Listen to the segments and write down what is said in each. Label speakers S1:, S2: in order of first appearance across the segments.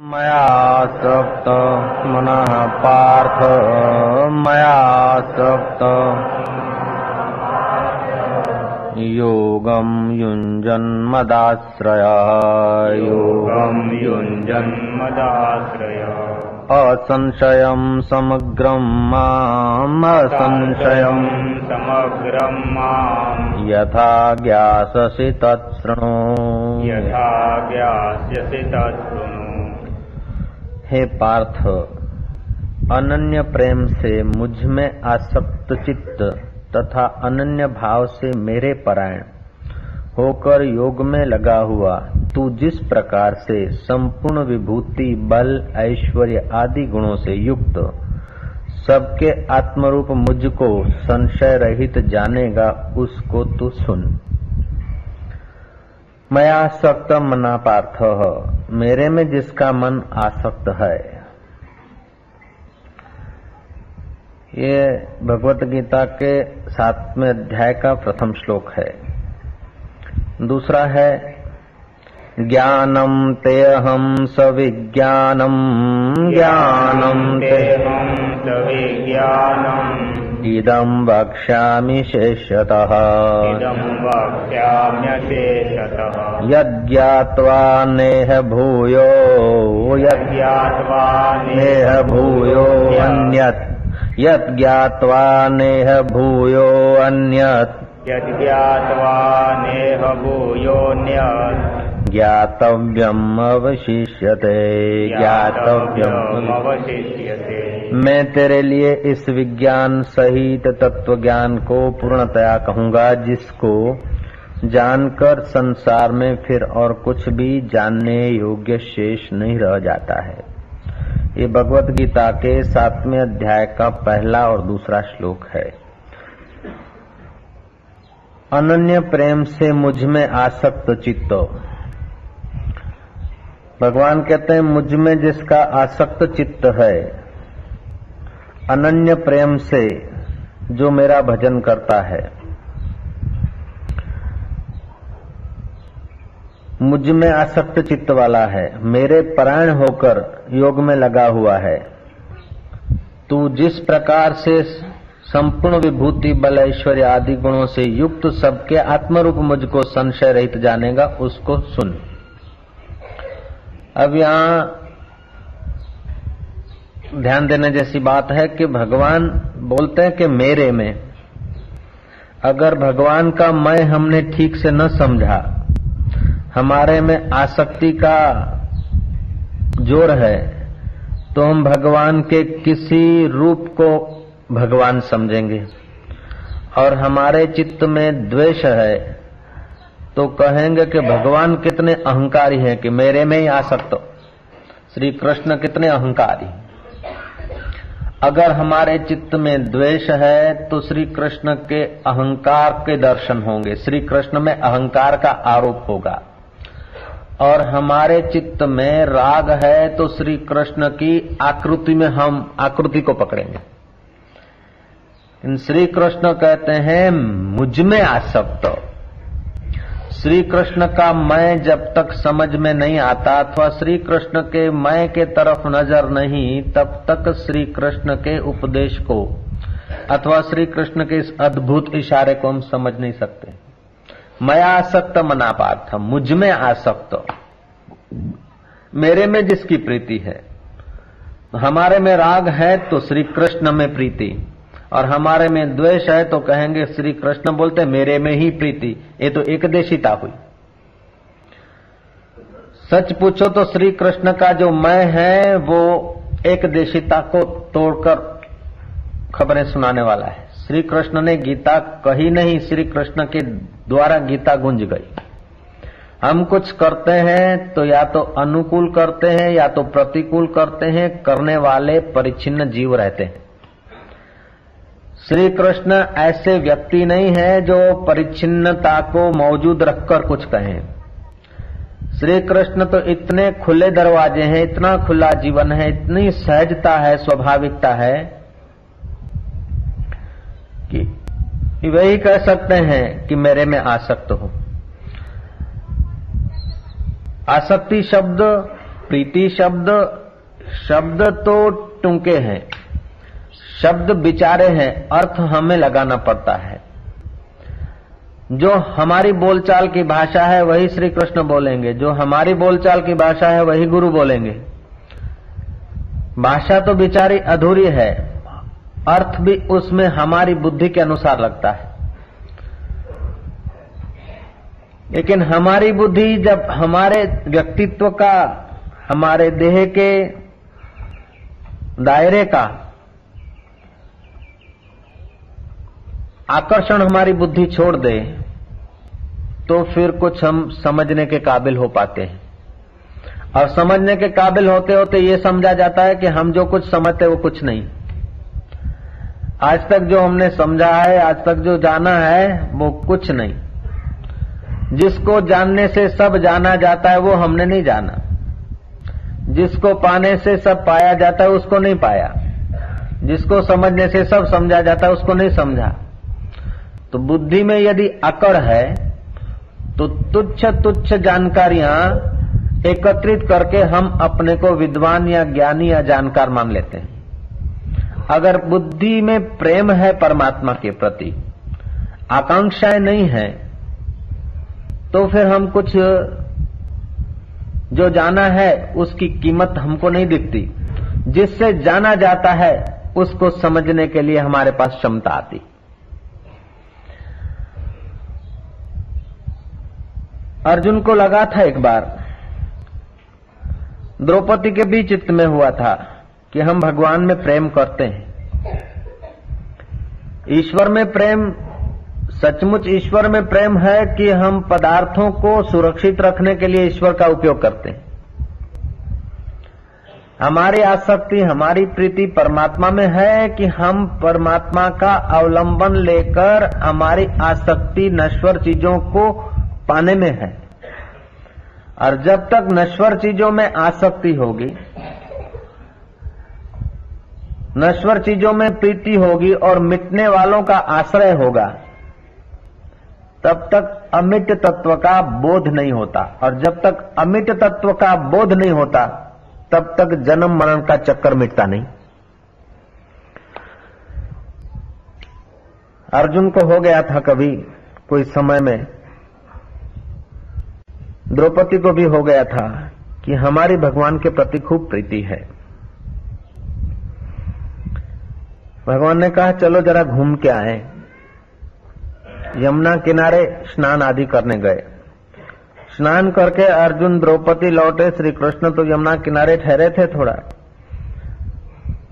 S1: मयासक्त मनः पार्थ मयासक्त योगं युञ्जन्मदाश्रया।
S2: योगं युञ्जन्मदाश्रय।
S1: असंशयं समग्रं माम् असंशयम्
S2: समग्रं माम्।
S1: यथा ज्ञाससि तत्शृणु
S2: यथा ज्ञास्यसि तत्शृणु
S1: हे पार्थ, अनन्य प्रेम से मुझमें आसक्त चित्त तथा अनन्य भाव से मेरे परायण, होकर योग में लगा हुआ, तू जिस प्रकार से संपूर्ण विभूति, बल, ऐश्वर्य आदि गुणों से युक्त, सबके आत्मरूप मुझको संशय रहित जानेगा, उसको तू सुन। मैं आसक्त मना पार्थ मेरे में जिसका मन आसक्त है। ये भगवत गीता के सातवें अध्याय का प्रथम श्लोक है। दूसरा है, ज्ञानम तेहम सविज्ञानम ज्ञानम ते
S2: तेहं सविज्ञानम्
S1: इदं वक्ष्यामि शेषतः।
S2: इदं वक्ष्याम्यशेषतः
S1: यज्ञात्वा नेह भूयो यज्ञ
S2: ज्ञात्वा
S1: नेह भूयो अन्यत्। यज्ञात्वा नेह भूयो अन्यत्।
S2: यज्ञात्वा नेह भूयोऽन्यत्
S1: ज्ञातव्यम् अवशिष्यते ज्ञातव्यम्
S2: अवशिष्यते
S1: मैं तेरे लिए इस विज्ञान सहित तत्व ज्ञान को पूर्णतया कहूँगा जिसको जानकर संसार में फिर और कुछ भी जानने योग्य शेष नहीं रह जाता है। ये भगवत गीता के सातवें अध्याय का पहला और दूसरा श्लोक है। अनन्य प्रेम से मुझमें आसक्त चित्तो। भगवान कहते हैं, मुझमें जिसका आसक्त चित्त है, अनन्य प्रेम से जो मेरा भजन करता है, मुझमें आसक्त चित्त वाला है, मेरे परायण होकर योग में लगा हुआ है। तू जिस प्रकार से संपूर्ण विभूति, बल, ऐश्वर्य आदि गुणों से युक्त सबके आत्मरूप मुझको संशय रहित जानेगा, उसको सुन। अब यहाँ ध्यान देने जैसी बात है कि भगवान बोलते हैं कि मेरे में, अगर भगवान का मैं हमने ठीक से न समझा, हमारे में आसक्ति का ज़ोर है तो हम भगवान के किसी रूप को भगवान समझेंगे। और हमारे चित्त में द्वेष है तो कहेंगे कि भगवान कितने अहंकारी हैं कि मेरे में ही आसक्त हो। श्री कृष्ण कितने अहंकारी अगर हमारे चित्त में द्वेष है तो श्री कृष्ण के अहंकार के दर्शन होंगे। श्री कृष्ण में अहंकार का आरोप होगा। और हमारे चित्त में राग है तो श्री कृष्ण की आकृति में हम आकृति को पकड़ेंगे। श्री कृष्ण कहते हैं, मुझमें आसक्त श्री कृष्ण का मैं जब तक समझ में नहीं आता, अथवा श्री कृष्ण के मैं के तरफ़ नज़र नहीं, तब तक श्री कृष्ण के उपदेश को, अथवा श्री कृष्ण के इस अद्भुत इशारे को हम समझ नहीं सकते। मैं आसक्त मना पार्थ मुझमें आसक्त। मेरे में जिसकी प्रीति है, हमारे में राग है तो श्री कृष्ण में प्रीति। और हमारे में द्वेष है तो कहेंगे, श्री कृष्ण बोलते, मेरे में ही प्रीति। ये तो एकदेशिता हुई। सच पूछो तो श्री कृष्ण का जो मैं है, वो एकदेशिता को तोड़कर खबरें सुनाने वाला है। श्री कृष्ण ने गीता कही नहीं, श्री कृष्ण के द्वारा गीता गुंज गई। हम कुछ करते हैं तो या तो अनुकूल करते हैं, या तो प्रतिकूल करते हैं, करने वाले परिचिन्न जीव रहते हैं। श्री कृष्ण ऐसे व्यक्ति नहीं है जो परिचिन्नता को मौजूद रखकर कुछ कहें। श्री कृष्ण तो इतने खुले दरवाजे हैं, इतना खुला जीवन है, इतनी सहजता है, स्वाभाविकता है कि वही कह सकते हैं कि मेरे में आसक्त हो। आसक्ति शब्द, प्रीति शब्द शब्द तो टुंके हैं। शब्द बिचारे हैं, अर्थ हमें लगाना पड़ता है। जो हमारी बोलचाल की भाषा है, वही श्री कृष्ण बोलेंगे। जो हमारी बोलचाल की भाषा है, वही गुरु बोलेंगे। भाषा तो बिचारी अधूरी है, अर्थ भी उसमें हमारी बुद्धि के अनुसार लगता है। लेकिन हमारी बुद्धि जब हमारे व्यक्तित्व का, हमारे देह के दायरे का आकर्षण हमारी बुद्धि छोड़ दे तो फिर कुछ हम समझने के काबिल हो पाते हैं। और समझने के काबिल होते होते ये समझा जाता है कि हम जो कुछ समझते वो कुछ नहीं। आज तक जो हमने समझा है, आज तक जो जाना है, वो कुछ नहीं। जिसको जानने से सब जाना जाता है, वो हमने नहीं जाना। जिसको पाने से सब पाया जाता है, उसको नहीं पाया। जिसको समझने से सब समझा जाता है, उसको नहीं समझा। तो बुद्धि में यदि अकड़ है तो तुच्छ तुच्छ जानकारियाँ एकत्रित करके हम अपने को विद्वान या ज्ञानी या जानकार मान लेते हैं। अगर बुद्धि में प्रेम है परमात्मा के प्रति, आकांक्षाएँ नहीं है तो फिर हम कुछ जो जाना है उसकी कीमत हमको नहीं दिखती। जिससे जाना जाता है, उसको समझने के लिए हमारे पास क्षमता आती। अर्जुन को लगा था एक बार। द्रौपदी के भी चित्त में हुआ था कि हम भगवान में प्रेम करते हैं। ईश्वर में प्रेम, सचमुच ईश्वर में प्रेम है कि हम पदार्थों को सुरक्षित रखने के लिए ईश्वर का उपयोग करते हैं। हमारी आसक्ति, हमारी प्रीति परमात्मा में है कि हम परमात्मा का अवलंबन लेकर हमारी आसक्ति, नश्वर चीज़ों को पाने में है। और जब तक नश्वर चीज़ों में आसक्ति होगी, नश्वर चीज़ों में प्रीति होगी और मिटने वालों का आश्रय होगा, तब तक अमिट तत्व का बोध नहीं होता। और जब तक अमिट तत्व का बोध नहीं होता, तब तक जन्म मरण का चक्कर मिटता नहीं। अर्जुन को हो गया था कभी कोई समय में द्रौपदी को भी हो गया था कि हमारी भगवान के प्रति खूब प्रीति है। भगवान ने कहा, चलो जरा घूम के आए। यमुना किनारे स्नान आदि करने गए। स्नान करके अर्जुन, द्रौपदी लौटे श्री कृष्ण तो यमुना किनारे ठहरे थे थोड़ा।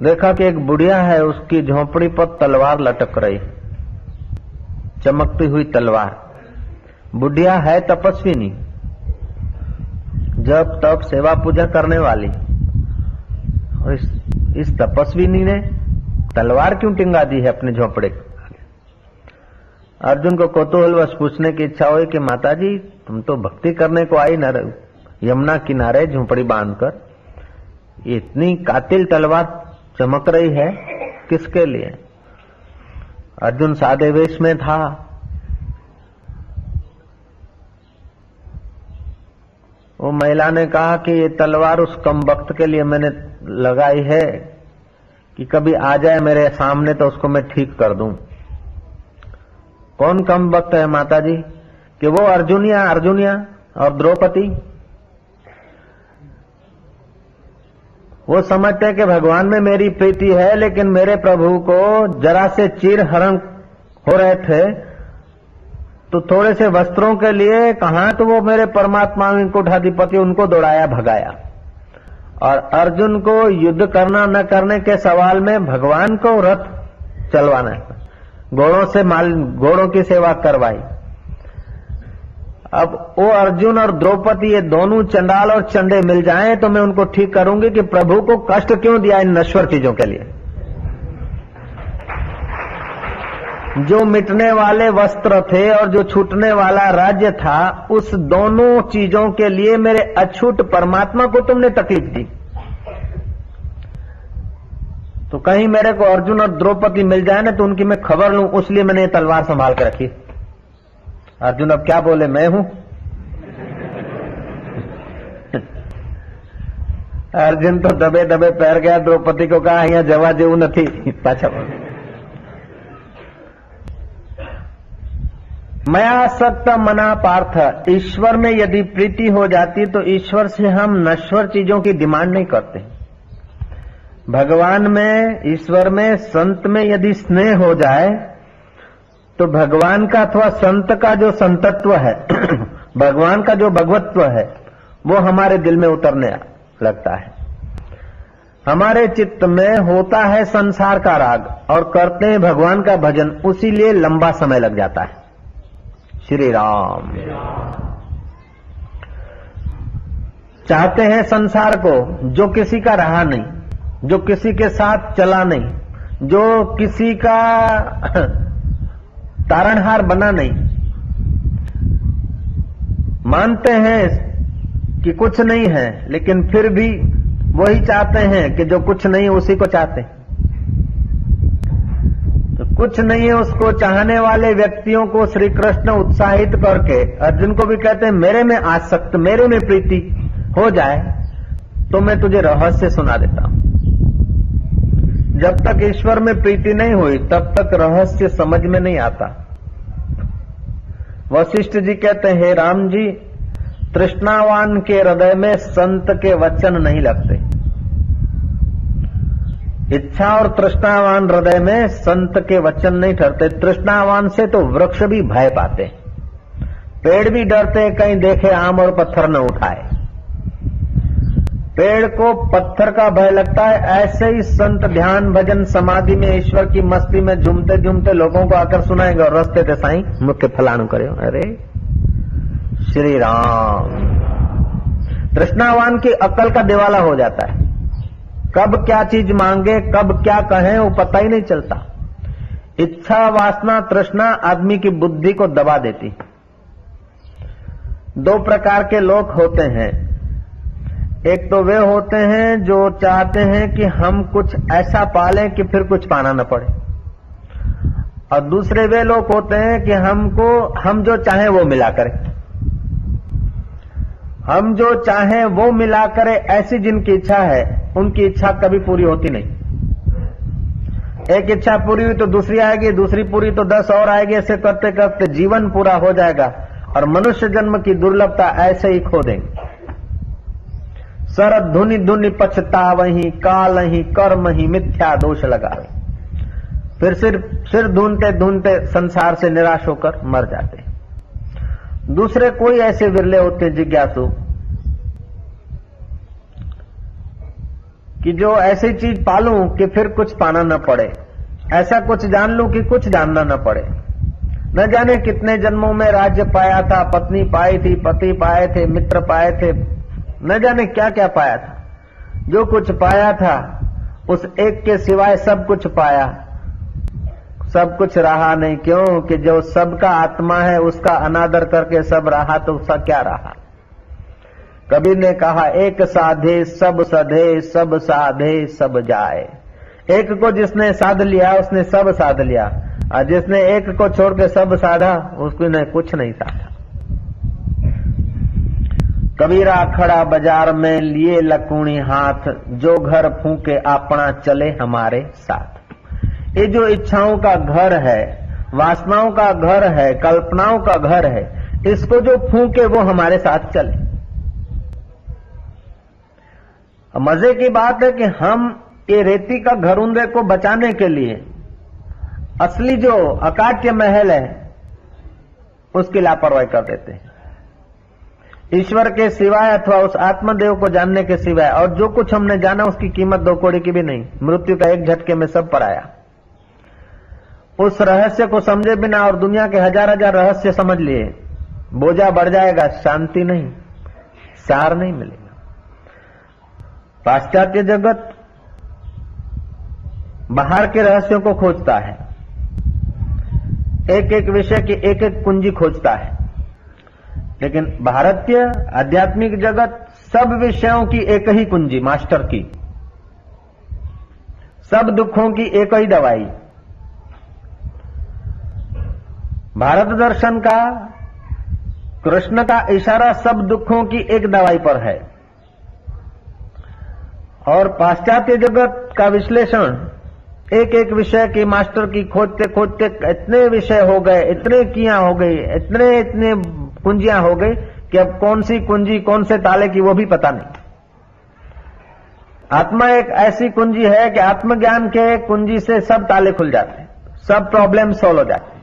S1: देखा कि एक बुढ़िया है, उसकी झोपड़ी पर तलवार लटक रही। चमकती हुई तलवार। बुढ़िया है तपस्वी नहीं जब तब सेवा पूजा करने वाली। और इस, इस तपस्विनी ने तलवार क्यों टिंगा दी है अपने झोपड़े अर्जुन को कौतूहल कौतूहलवश पूछने की इच्छा हुई कि माता जी तुम तो भक्ति करने को आई न यमुना किनारे झोपड़ी बांधकर। इतनी कातिल तलवार चमक रही है किसके लिए? अर्जुन सादे वेश में था। वो महिला ने कहा कि ये तलवार उस कम वक्त के लिए मैंने लगाई है कि कभी आ जाए मेरे सामने तो उसको मैं ठीक कर दूँ। कौन कम वक्त है माता जी कि वो अर्जुनिया अर्जुनिया और द्रौपदी? वो समझते हैं कि भगवान में मेरी प्रीति है, लेकिन मेरे प्रभु को जरा से चीर हरण हो रहे थे तो थोड़े से वस्त्रों के लिए कहा तो वो मेरे परमात्मा कुठाधिपति उनको दौड़ाया, भगाया। और अर्जुन को युद्ध करना न करने के सवाल में भगवान को रथ चलवाना है। घोड़ों से माल, घोड़ों की सेवा करवाई। अब वो अर्जुन और द्रौपदी, ये दोनों चंडाल और चंडे मिल जाएँ तो मैं उनको ठीक करूँगी कि प्रभु को कष्ट क्यों दिया इन नश्वर चीज़ों के लिए? जो मिटने वाले वस्त्र थे और जो छूटने वाला राज्य था उस दोनों चीजों के लिए मेरे अछूट परमात्मा को तुमने तकलीफ दी तो कहीं मेरे को अर्जुन और द्रौपदी मिल जाए ना तो उनकी मैं खबर लूं उसलिए मैंने ये तलवार संभाल के रखी अर्जुन अब क्या बोले मैं हूं અર્જુન તો દબે દબે પહેર ગયા દ્રૌપદી को कहा અહીંયા જવા જેવું નથી પાછા मयासक्त मना पार्थ। ईश्वर में यदि प्रीति हो जाती तो ईश्वर से हम नश्वर चीज़ों की डिमांड नहीं करते। भगवान में, ईश्वर में, संत में यदि स्नेह हो जाए तो भगवान का अथवा संत का जो संतत्व है, भगवान का जो भगवत्व है, वो हमारे दिल में उतरने लगता है। हमारे चित्त में होता है संसार का राग, और करते हैं भगवान का भजन, उसी लिए लंबा समय लग जाता है। श्री राम चाहते हैं संसार को, जो किसी का रहा नहीं, जो किसी के साथ चला नहीं, जो किसी का तारणहार बना नहीं, मानते हैं कि कुछ नहीं है, लेकिन फिर भी वही चाहते हैं कि जो कुछ नहीं, उसी को चाहते हैं। कुछ नहीं है उसको चाहने वाले व्यक्तियों को श्री कृष्ण उत्साहित करके अर्जुन को भी कहते हैं, मेरे में आसक्त, मेरे में प्रीति, हो जाए तो मैं तुझे रहस्य सुना देता हूँ। जब तक ईश्वर में प्रीति नहीं हुई, तब तक रहस्य समझ में नहीं आता। वशिष्ठ जी कहते हैं राम जी, तृष्णावान के हृदय में संत के वचन नहीं लगते। इच्छा और तृष्णावान हृदय में संत के वचन नहीं ठहरते। तृष्णावान से तो वृक्ष भी भय पाते पेड़ भी डरते कहीं देखे आम और पत्थर न उठाए। पेड़ को पत्थर का भय लगता है, ऐसे ही संत ध्यान भजन समाधि में ईश्वर की मस्ती में झूमते झूमते लोगों को आकर सुनाएँगे और रस्ते थे साई मुख्य फलाणु करे। अरे, श्री राम। तृष्णावान की अकल का दिवाला हो जाता है। कब क्या चीज़ मांगे, कब क्या कहें, वो पता ही नहीं चलता। इच्छा, वासना, तृष्णा आदमी की बुद्धि को दबा देती। दो प्रकार के लोग होते हैं। एक तो वे होते हैं जो चाहते हैं कि हम कुछ ऐसा पालें कि फिर कुछ पाना न पड़े। और दूसरे वे लोग होते हैं कि हमको, हम जो चाहें वो मिला करें। हम जो चाहें वो मिला करें ऐसी जिनकी इच्छा है, उनकी इच्छा कभी पूरी होती नहीं। एक इच्छा पूरी हुई तो दूसरी आएगी, दूसरी पूरी तो दस और आएगी, ऐसे करते करते जीवन पूरा हो जाएगा और मनुष्य जन्म की दुर्लभता ऐसे ही खो देंगे। सरद धुनि धुनि पछता वही काल ही कर्म ही मिथ्या दोष लगा फिर सिर सिर ढूंढते ढूंढते संसार से निराश होकर मर जाते दूसरे कोई ऐसे विरले होते हैं जिज्ञासु कि जो ऐसी चीज़ पालूं कि फिर कुछ पाना न पड़े। ऐसा कुछ जान लूँ कि कुछ जानना न पड़े। न जाने कितने जन्मों में राज्य पाया था, पत्नी पाई थी, पति पाए थे, मित्र पाए थे। न जाने क्या क्या पाया था। जो कुछ पाया था, उस एक के सिवाय सब कुछ पाया। सब कुछ रहा नहीं। क्यों? कि जो सबका आत्मा है, उसका अनादर करके सब रहा तो उसका क्या रहा? कबीर ने कहा, एक साधे सब सधे, सब साधे सब जाए। एक को जिसने साध लिया, उसने सब साध लिया। और जिसने एक को छोड़ के सब साधा उसको ने कुछ नहीं साधा। कबीरा खड़ा बाज़ार में लिए लकुणी हाथ, जो घर फूके अपना चले हमारे साथ। ये जो इच्छाओं का घर है, वासनाओं का घर है, कल्पनाओं का घर है, इसको जो फूके वो हमारे साथ चले। मज़े की बात है कि हम ये रेती का घरुंदे को बचाने के लिए असली जो अकाट्य महल है, उसकी लापरवाही कर देते हैं। ईश्वर के सिवाय अथवा उस आत्मदेव को जानने के सिवाय, और जो कुछ हमने जाना उसकी कीमत दो कोड़ी की भी नहीं, मृत्यु का एक झटके में सब पर आया। उस रहस्य को समझे बिना और दुनिया के हज़ार हज़ार रहस्य समझ लिए, बोझा बढ़ जाएगा, शांति नहीं, सार नहीं मिलेगा। पाश्चात्य जगत बाहर के रहस्यों को खोजता है। एक एक विषय की एक एक कुंजी खोजता है। लेकिन भारतीय आध्यात्मिक जगत सब विषयों की एक ही कुंजी, मास्टर की। सब दुखों की एक ही दवाई। भारत दर्शन का कृष्ण का इशारा सब दुखों की एक दवाई पर है। और पाश्चात्य जगत का विश्लेषण एक एक विषय की मास्टर की खोजते खोजते इतने विषय हो गए, इतने किया हो गई, इतने इतने कुंजियाँ हो गई कि अब कौन सी कुंजी कौन से ताले की वो भी पता नहीं। आत्मा एक ऐसी कुंजी है कि आत्मज्ञान के कुंजी से सब ताले खुल जाते हैं, सब प्रॉब्लम सॉल्व हो जाते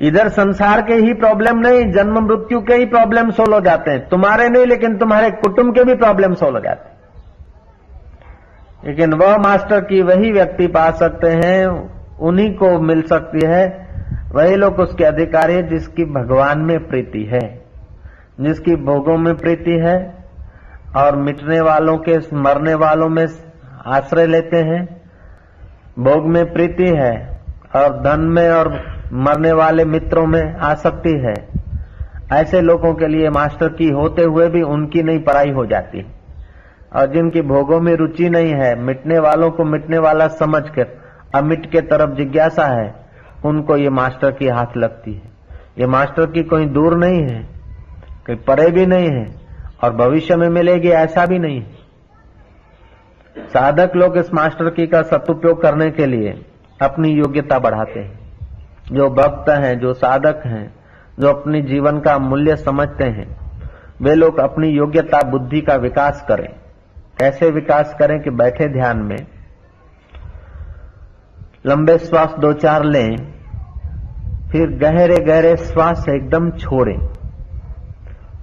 S1: इधर संसार के ही प्रॉब्लम नहीं, जन्म मृत्यु के ही प्रॉब्लम सोल्व हो जाते हैं। तुम्हारे नहीं, लेकिन तुम्हारे कुटुंब के भी प्रॉब्लम सोल्व हो जाते लेकिन वह मास्टर की वही व्यक्ति पा सकते हैं, उन्हीं को मिल सकती है। वही लोग उसके अधिकारी है, जिसकी भगवान में प्रीति है, जिसकी भोगों में प्रीति है, और मिटने वालों के, मरने वालों में आश्रय लेते हैं। भोग में प्रीति है, और धन में और मरने वाले मित्रों में आसक्ति है। ऐसे लोगों के लिए मास्टर की होते हुए भी उनकी नहीं पढ़ाई हो जाती। और जिनकी भोगों में रुचि नहीं है, मिटने वालों को मिटने वाला समझ कर अमिट के तरफ़ जिज्ञासा है, उनको ये मास्टर की हाथ लगती है। ये मास्टर की कोई दूर नहीं है, कोई परे भी नहीं है, और भविष्य में मिलेगी ऐसा भी नहीं साधक लोग इस मास्टर की का सदुपयोग करने के लिए अपनी योग्यता बढ़ाते हैं। जो भक्त हैं, जो साधक हैं, जो अपनी जीवन का मूल्य समझते हैं, वे लोग अपनी योग्यता, बुद्धि का विकास करें। कैसे विकास करें कि बैठे ध्यान में, लंबे श्वास दो चार लें, फिर गहरे गहरे श्वास एकदम छोड़ें।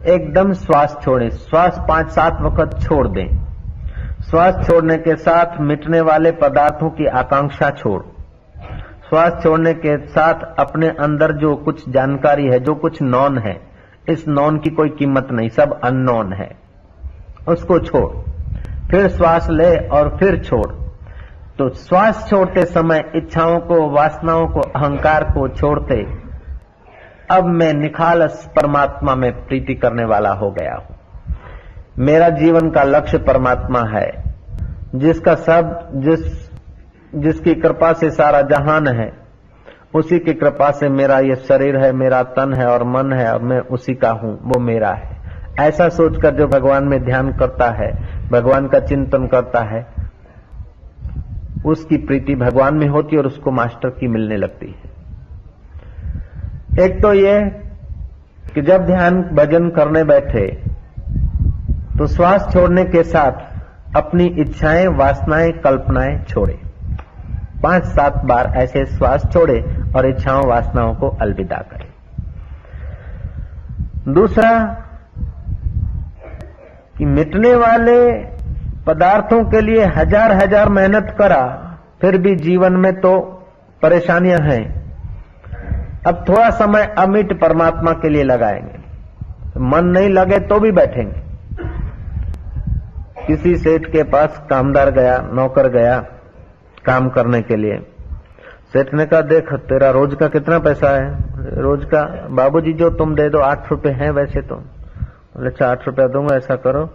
S1: एकदम श्वास छोड़ें। श्वास पाँच सात वक्त छोड़ दें। श्वास छोड़ने के साथ मिटने वाले पदार्थों की आकांक्षा छोड़। श्वास छोड़ने के साथ अपने अंदर जो कुछ जानकारी है, जो कुछ नॉन है, इस नॉन की कोई कीमत नहीं, सब अननोन है। उसको छोड़, फिर श्वास ले और फिर छोड़। तो श्वास छोड़ते समय इच्छाओं को, वासनाओं को, अहंकार को छोड़ते, अब मैं निखालस परमात्मा में प्रीति करने वाला हो गया हूँ। मेरा जीवन का लक्ष्य परमात्मा है, जिसका सब, जिस जिसकी कृपा से सारा जहान है, उसी की कृपा से मेरा ये शरीर है, मेरा तन है और मन है और मैं उसी का हूँ, वो मेरा है। ऐसा सोचकर जो भगवान में ध्यान करता है, भगवान का चिंतन करता है, उसकी प्रीति भगवान में होती और उसको मास्टर की मिलने लगती है। एक तो ये कि जब ध्यान भजन करने बैठे तो श्वास छोड़ने के साथ अपनी इच्छाएँ, वासनाएँ, कल्पनाएँ छोड़े। पाँच सात बार ऐसे श्वास छोड़े और इच्छाओं, वासनाओं को अलविदा करे। दूसरा, कि मिटने वाले पदार्थों के लिए हज़ार हज़ार मेहनत करा, फिर भी जीवन में तो परेशानियाँ हैं। अब थोड़ा समय अमिट परमात्मा के लिए लगाएँगे। मन नहीं लगे तो भी बैठेंगे। किसी सेठ के पास कामदार गया, नौकर गया काम करने के लिए। सेठ ने कहा, देख, तेरा रोज का कितना पैसा है? रोज का, बाबूजी, जो तुम दे दो, आठ रुपए हैं वैसे तो। बोले अच्छा आठ रुपया दूँगा, ऐसा करो।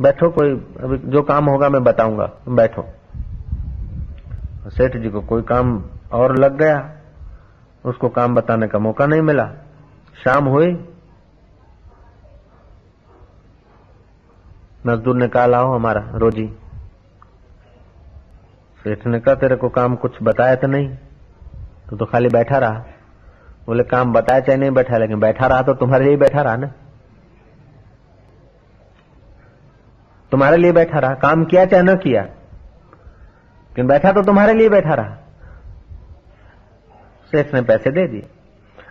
S1: बैठो कोई, अभी जो काम होगा मैं बताऊँगा। बैठो। सेठ जी को कोई काम और लग गया। उसको काम बताने का मौका नहीं मिला। शाम हुई। मजदूर ने कहा, लाओ हमारा रोजी। सेठ ने कहा तेरे को काम कुछ बताया तो नहीं? तो तो खाली बैठा रहा। बोले, काम बताया चाहे नहीं बैठा, लेकिन बैठा रहा तो तुम्हारे लिए बैठा रहा ना? तुम्हारे लिए बैठा रहा। काम किया चाहे न किया। लेकिन बैठा तो तुम्हारे लिए बैठा रहा। सेठ ने पैसे दे दिए।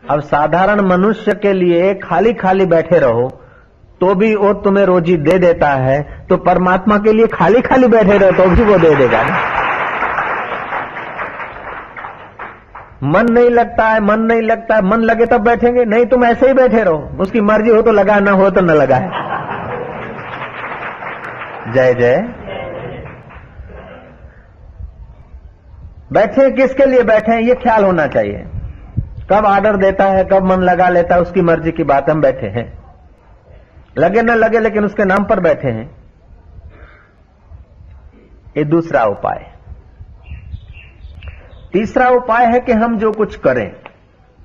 S1: अब साधारण मनुष्य के लिए खाली खाली बैठे रहो तो भी वो तुम्हें रोजी दे देता है तो परमात्मा के लिए खाली खाली बैठे रहो तो भी वो दे देगा ना? मन नहीं लगता है, मन नहीं लगता है, मन लगे तब बैठेंगे। नहीं, तुम ऐसे ही बैठे रहो। उसकी मर्ज़ी हो तो लगा, ना हो तो न लगाए जय जय। बैठे, किसके लिए बैठे हैं? ये ख्याल होना चाहिए। कब ऑर्डर देता है, कब मन लगा लेता है, उसकी मर्ज़ी की बात हम बैठे हैं। लगे न लगे, लेकिन उसके नाम पर बैठे हैं। ये दूसरा उपाय। तीसरा उपाय है कि हम जो कुछ करें,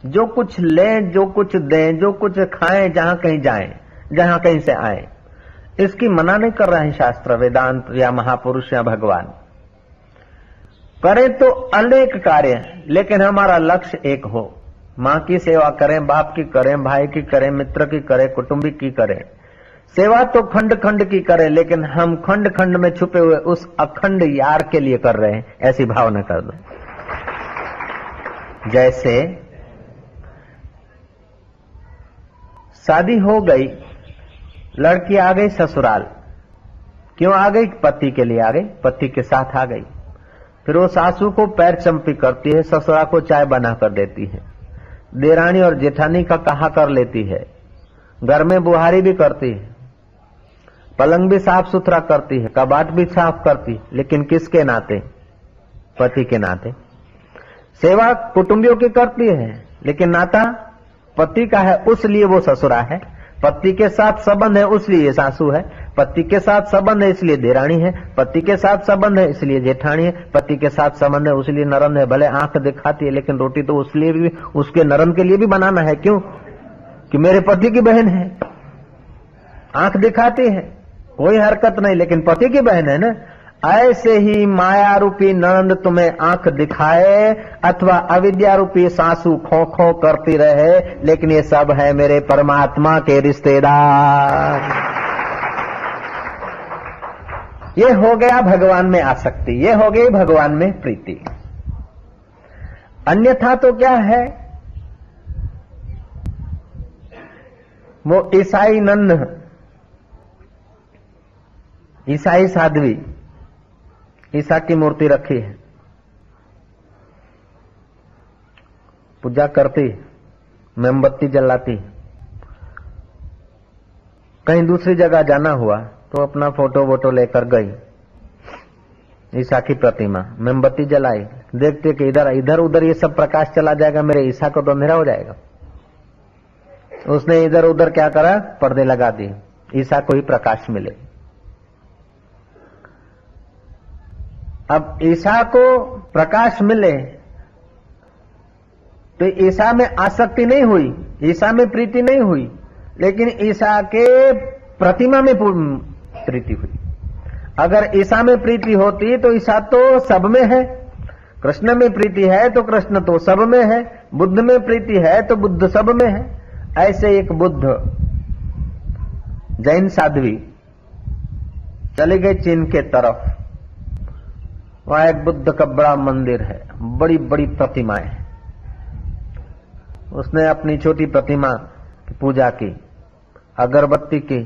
S1: जो कुछ लें, जो कुछ दें, जो कुछ खाएँ, जहाँ कहीं जाएँ, जहाँ कहीं से आए, इसकी मना नहीं कर रहे हैं शास्त्र, वेदांत या महापुरुष या भगवान। करें तो अनेक कार्य, लेकिन हमारा लक्ष्य एक हो। माँ की सेवा करें, बाप की करें, भाई की करें, मित्र की करें, कुटुंबी की करें। सेवा तो खंड खंड की करें, लेकिन हम खंड खंड में छुपे हुए उस अखंड यार के लिए कर रहे हैं, ऐसी भावना कर दो। जैसे शादी हो गई, लड़की आ गई ससुराल। क्यों आ गई? पति के लिए आ गई, पति के साथ आ गई। फिर वो सासू को पैर चंपी करती है, ससुरा को चाय बना कर देती है। देरानी और जेठानी का कहा कर लेती है। घर में बुहारी भी करती है। पलंग भी साफ़ सुथरा करती है, कबाट भी साफ़ करती लेकिन किसके नाते? पति के नाते। सेवा कुटुंबियों की करती है, लेकिन नाता पति का है उसलिए वो ससुरा है। पति के साथ संबंध है उसलिए सासू है। पति के साथ संबंध है, इसलिए देराणी है। पति के साथ संबंध है, इसलिए जेठानी है। पति के साथ संबंध है उसलिए नरम है, भले आँख दिखाती है, लेकिन रोटी तो उसलिए भी, उसके नरम के लिए भी बनाना है। क्यों? कि मेरे पति की बहन है। आँख दिखाती है, कोई हरकत नहीं, लेकिन पति की बहन है ना। ऐसे ही माया रूपी नंद तुम्हें आँख दिखाए अथवा अविद्या रूपी सासू खो खो करती रहे, लेकिन ये सब है मेरे परमात्मा के रिश्तेदार। ये हो गया भगवान में आसक्ति, ये हो गई भगवान में प्रीति। अन्यथा तो क्या है? वो ईसाई नंद, ईसाई साध्वी ईसा की मूर्ति रखी है। पूजा करती, मोमबत्ती जलाती। कहीं दूसरी जगह जाना हुआ तो अपना फ़ोटो वोटो लेकर गई। ईसा की प्रतिमा, मोमबत्ती जलाई। देखते कि इधर इधर, उधर ये सब प्रकाश चला जाएगा, मेरे ईसा को तो अंधेरा हो जाएगा। उसने इधर उधर क्या करा? पर्दे लगा दिए। ईसा को ही प्रकाश मिले। अब ईसा को प्रकाश मिले तो ईसा में आसक्ति नहीं हुई, ईसा में प्रीति नहीं हुई, लेकिन ईसा के प्रतिमा में प्रीति हुई। अगर ईसा में प्रीति होती तो ईसा तो सब में है। कृष्ण में प्रीति है तो कृष्ण तो सब में है। बुद्ध में प्रीति है तो बुद्ध सब में है। ऐसे एक बुद्ध, जैन साध्वी, चले गए चीन के तरफ़। वहाँ एक बुद्ध का बड़ा मंदिर है। बड़ी बड़ी प्रतिमाएँ उसने अपनी छोटी प्रतिमा की पूजा की, अगरबत्ती की।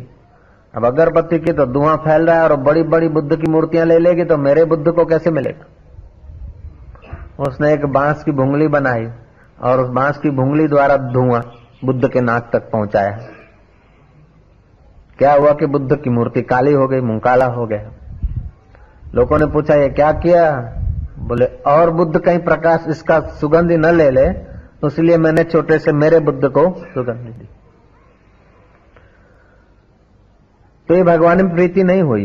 S1: अब अगरबत्ती की तो धुआँ फैल रहा है और बड़ी बड़ी बुद्ध की मूर्तियाँ ले लेगी तो मेरे बुद्ध को कैसे मिलेगा? उसने एक बाँस की भुंगली बनाई और उस बाँस की भुंगली द्वारा धुआँ बुद्ध के नाक तक पहुँचाया। क्या हुआ कि बुद्ध की मूर्ति काली हो गई, मुँह काला हो गया? लोगों ने पूछा, ये क्या किया? बोले, और बुद्ध कहीं प्रकाश इसका सुगंधी न ले ले तो इसलिए मैंने छोटे से मेरे बुद्ध को सुगंधी दी। तो ये भगवान में प्रीति नहीं हुई।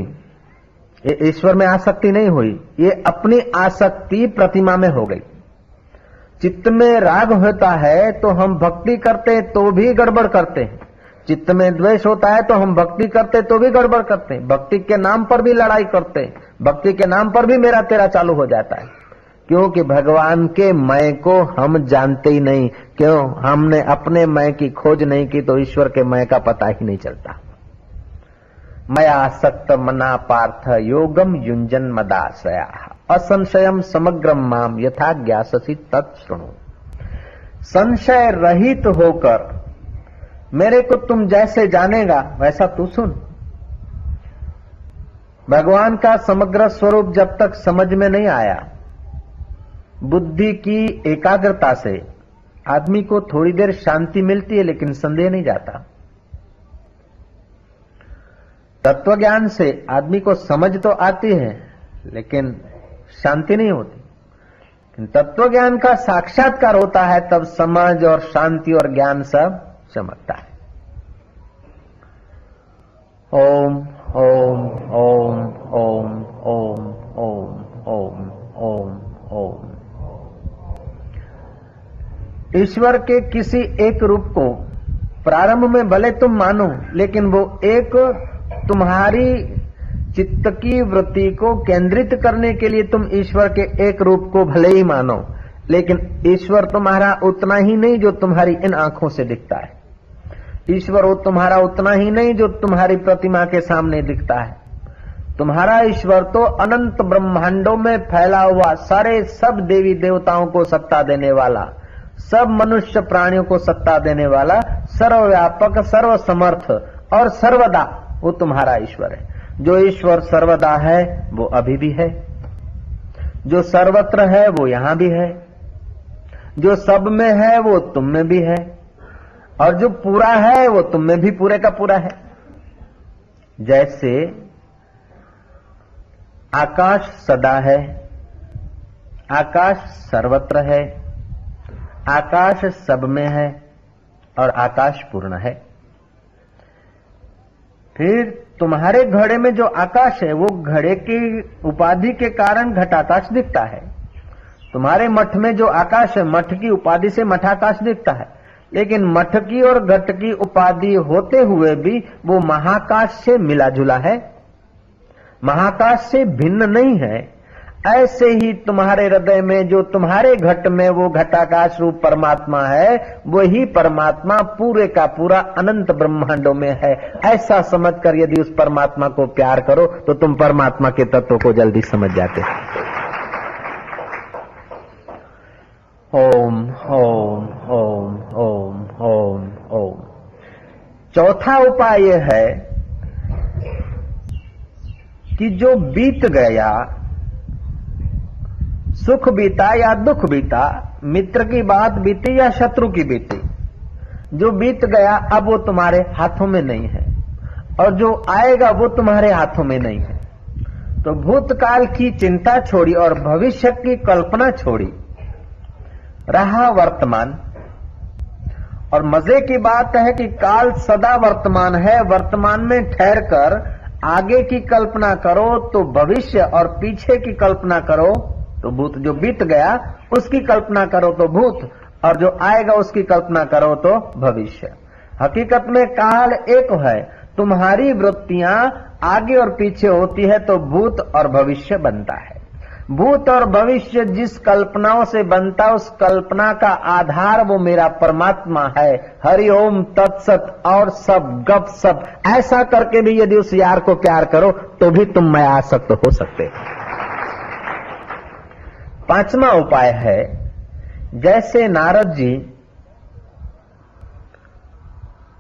S1: ये ईश्वर में आसक्ति नहीं हुई। ये अपनी आसक्ति प्रतिमा में हो गई। चित्त में राग होता है तो हम भक्ति करते तो भी गड़बड़ करते हैं। चित्त में द्वेष होता है तो हम भक्ति करते तो भी गड़बड़ करते हैं। भक्ति के नाम पर भी लड़ाई करते हैं। भक्ति के नाम पर भी मेरा तेरा चालू हो जाता है। क्योंकि भगवान के मय को हम जानते ही नहीं। क्यों? हमने अपने मय की खोज नहीं की तो ईश्वर के मय का पता ही नहीं चलता। मया सक्त मना पार्थ योगम युंजन मदाशया। असंशयम समग्रम माम यथा ज्ञासी तत्णु संशय रहित होकर मेरे को तुम जैसे जानेगा, वैसा तू सुन। भगवान का समग्र स्वरूप जब तक समझ में नहीं आया, बुद्धि की एकाग्रता से आदमी को थोड़ी देर शांति मिलती है, लेकिन संदेह नहीं जाता। तत्व ज्ञान से आदमी को समझ तो आती है, लेकिन शांति नहीं होती। तत्व ज्ञान का साक्षात्कार होता है, तब समझ और शांति और ज्ञान सब चमकता है। ओम। ओम ओम ओम ओम ओम ओम ओम ओम ईश्वर के किसी एक रूप को प्रारंभ में भले तुम मानो, लेकिन वो एक तुम्हारी चित्त की वृत्ति को केंद्रित करने के लिए तुम ईश्वर के एक रूप को भले ही मानो, लेकिन ईश्वर तुम्हारा उतना ही नहीं जो तुम्हारी इन आँखों से दिखता है। ईश्वर वो तुम्हारा उतना ही नहीं जो तुम्हारी प्रतिमा के सामने दिखता है। तुम्हारा ईश्वर तो अनंत ब्रह्मांडों में फैला हुआ सारे सब देवी देवताओं को सत्ता देने वाला, सब मनुष्य प्राणियों को सत्ता देने वाला, सर्वव्यापक सर्व समर्थ और सर्वदा वो तुम्हारा ईश्वर है। जो ईश्वर सर्वदा है, वो अभी भी है। जो सर्वत्र है, वो यहाँ भी है। जो सब में है, वो तुम में भी है। और जो पूरा है, वो तुम में भी पूरे का पूरा है। जैसे आकाश सदा है, आकाश सर्वत्र है, आकाश सब में है और आकाश पूर्ण है। फिर तुम्हारे घड़े में जो आकाश है, वो घड़े की उपाधि के कारण घटाकाश दिखता है। तुम्हारे मठ में जो आकाश है, मठ की उपाधि से मठाकाश दिखता है। लेकिन मठ की और घट की उपाधि होते हुए भी वो महाकाश से मिला जुला है। महाकाश से भिन्न नहीं है। ऐसे ही तुम्हारे हृदय में जो तुम्हारे घट में वो घटाकाश रूप परमात्मा है, वही परमात्मा पूरे का पूरा अनंत ब्रह्मांडों में है। ऐसा समझकर यदि उस परमात्मा को प्यार करो तो तुम परमात्मा के तत्व को जल्दी समझ जाते। ओम ओम ओम ओम ओम ओम चौथा उपाय यह है कि जो बीत गया, सुख बीता या दुख बीता, मित्र की बात बीती या शत्रु की बीती, जो बीत गया, अब वो तुम्हारे हाथों में नहीं है, और जो आएगा, वो तुम्हारे हाथों में नहीं है। तो भूतकाल की चिंता छोड़ी और भविष्य की कल्पना छोड़ी रहा वर्तमान। और मज़े की बात है कि काल सदा वर्तमान है, वर्तमान में ठहर कर आगे की कल्पना करो तो भविष्य और पीछे की कल्पना करो तो भूत। जो बीत गया, उसकी कल्पना करो तो भूत, और जो आएगा, उसकी कल्पना करो तो भविष्य। हकीकत में काल एक है, तुम्हारी वृत्तियाँ आगे और पीछे होती है तो भूत और भविष्य बनता है। भूत और भविष्य जिस कल्पनाओं से बनता उस कल्पना का आधार वो मेरा परमात्मा है। हरिओम तत्सत और सब, गप सब ऐसा करके भी यदि उस यार को प्यार करो तो भी तुम मैं आसक्त हो सकते। पांचवा उपाय है, जैसे नारद जी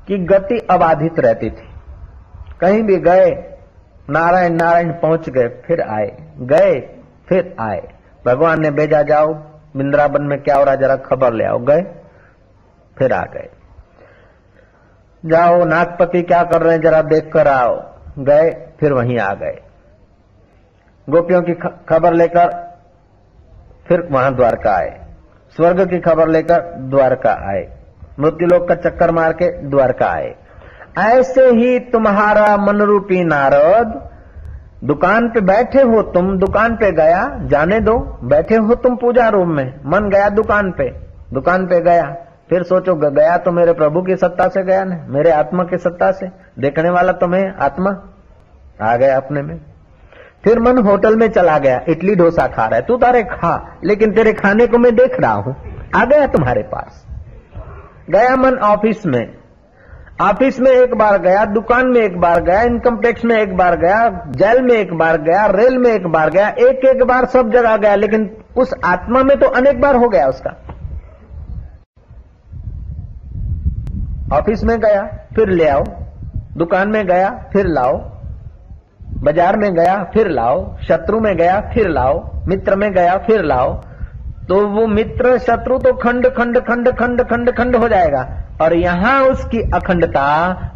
S1: की गति अबाधित रहती थी। कहीं भी गए, नारायण नारायण पहुँच गए, फिर आए। गए फिर आए। भगवान ने भेजा, जाओ, वृंदावन में क्या हो रहा जरा खबर ले आओ। गए, फिर आ गए। जाओ, नागपति क्या कर रहे हैं, जरा देख कर आओ। गए, फिर वहीं आ गए। गोपियों की खबर लेकर फिर वहाँ द्वारका आए। स्वर्ग की खबर लेकर द्वारका आए। मृत्युलोक का चक्कर मार के द्वारका आए। ऐसे ही तुम्हारा मनरूपी नारद दुकान पे बैठे हो तुम, दुकान पे गया, जाने दो, बैठे हो तुम पूजा रूम में, मन गया दुकान पे दुकान पे गया, फिर सोचो गया तो मेरे प्रभु की सत्ता से गया ना, मेरे आत्मा की सत्ता से, देखने वाला तो मैं आत्मा, आ गया अपने में। फिर मन होटल में चला गया, इडली डोसा खा रहा है, तू तारे खा, लेकिन तेरे खाने को मैं देख रहा हूँ, आ गया तुम्हारे पास। गया मन ऑफ़िस में ऑफ़िस में एक बार गया, दुकान में एक बार गया, इनकम टैक्स में एक बार गया, जेल में एक बार गया, रेल में एक बार गया एक एक बार सब जगह गया, लेकिन उस आत्मा में तो अनेक बार हो गया उसका। ऑफ़िस में गया, फिर ले आओ, दुकान में गया, फिर लाओ, बाज़ार में गया, फिर लाओ, शत्रु में गया, फिर लाओ, मित्र में गया, फिर लाओ तो वो मित्र शत्रु तो खंड खंड खंड खंड खंड खंड हो जाएगा। और यहाँ उसकी अखंडता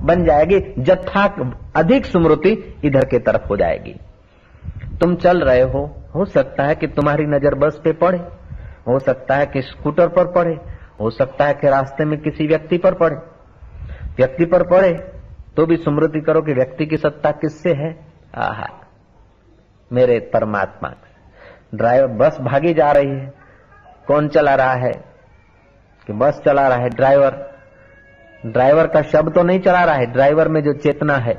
S1: बन जाएगी जत्था अधिक स्मृति इधर के तरफ़ हो जाएगी। तुम चल रहे हो हो सकता है कि तुम्हारी नज़र बस पे पड़े, हो सकता है कि स्कूटर पर पड़े, हो सकता है कि रास्ते में किसी व्यक्ति पर पड़े। व्यक्ति पर पड़े तो भी स्मृति करो कि व्यक्ति की सत्ता किससे है? आहा, मेरे परमात्मा ड्राइवर बस भागी जा रही है। कौन चला रहा है? कि बस चला रहा है, ड्राइवर। ड्राइवर का शब्द तो नहीं चला रहा है, ड्राइवर में जो चेतना है।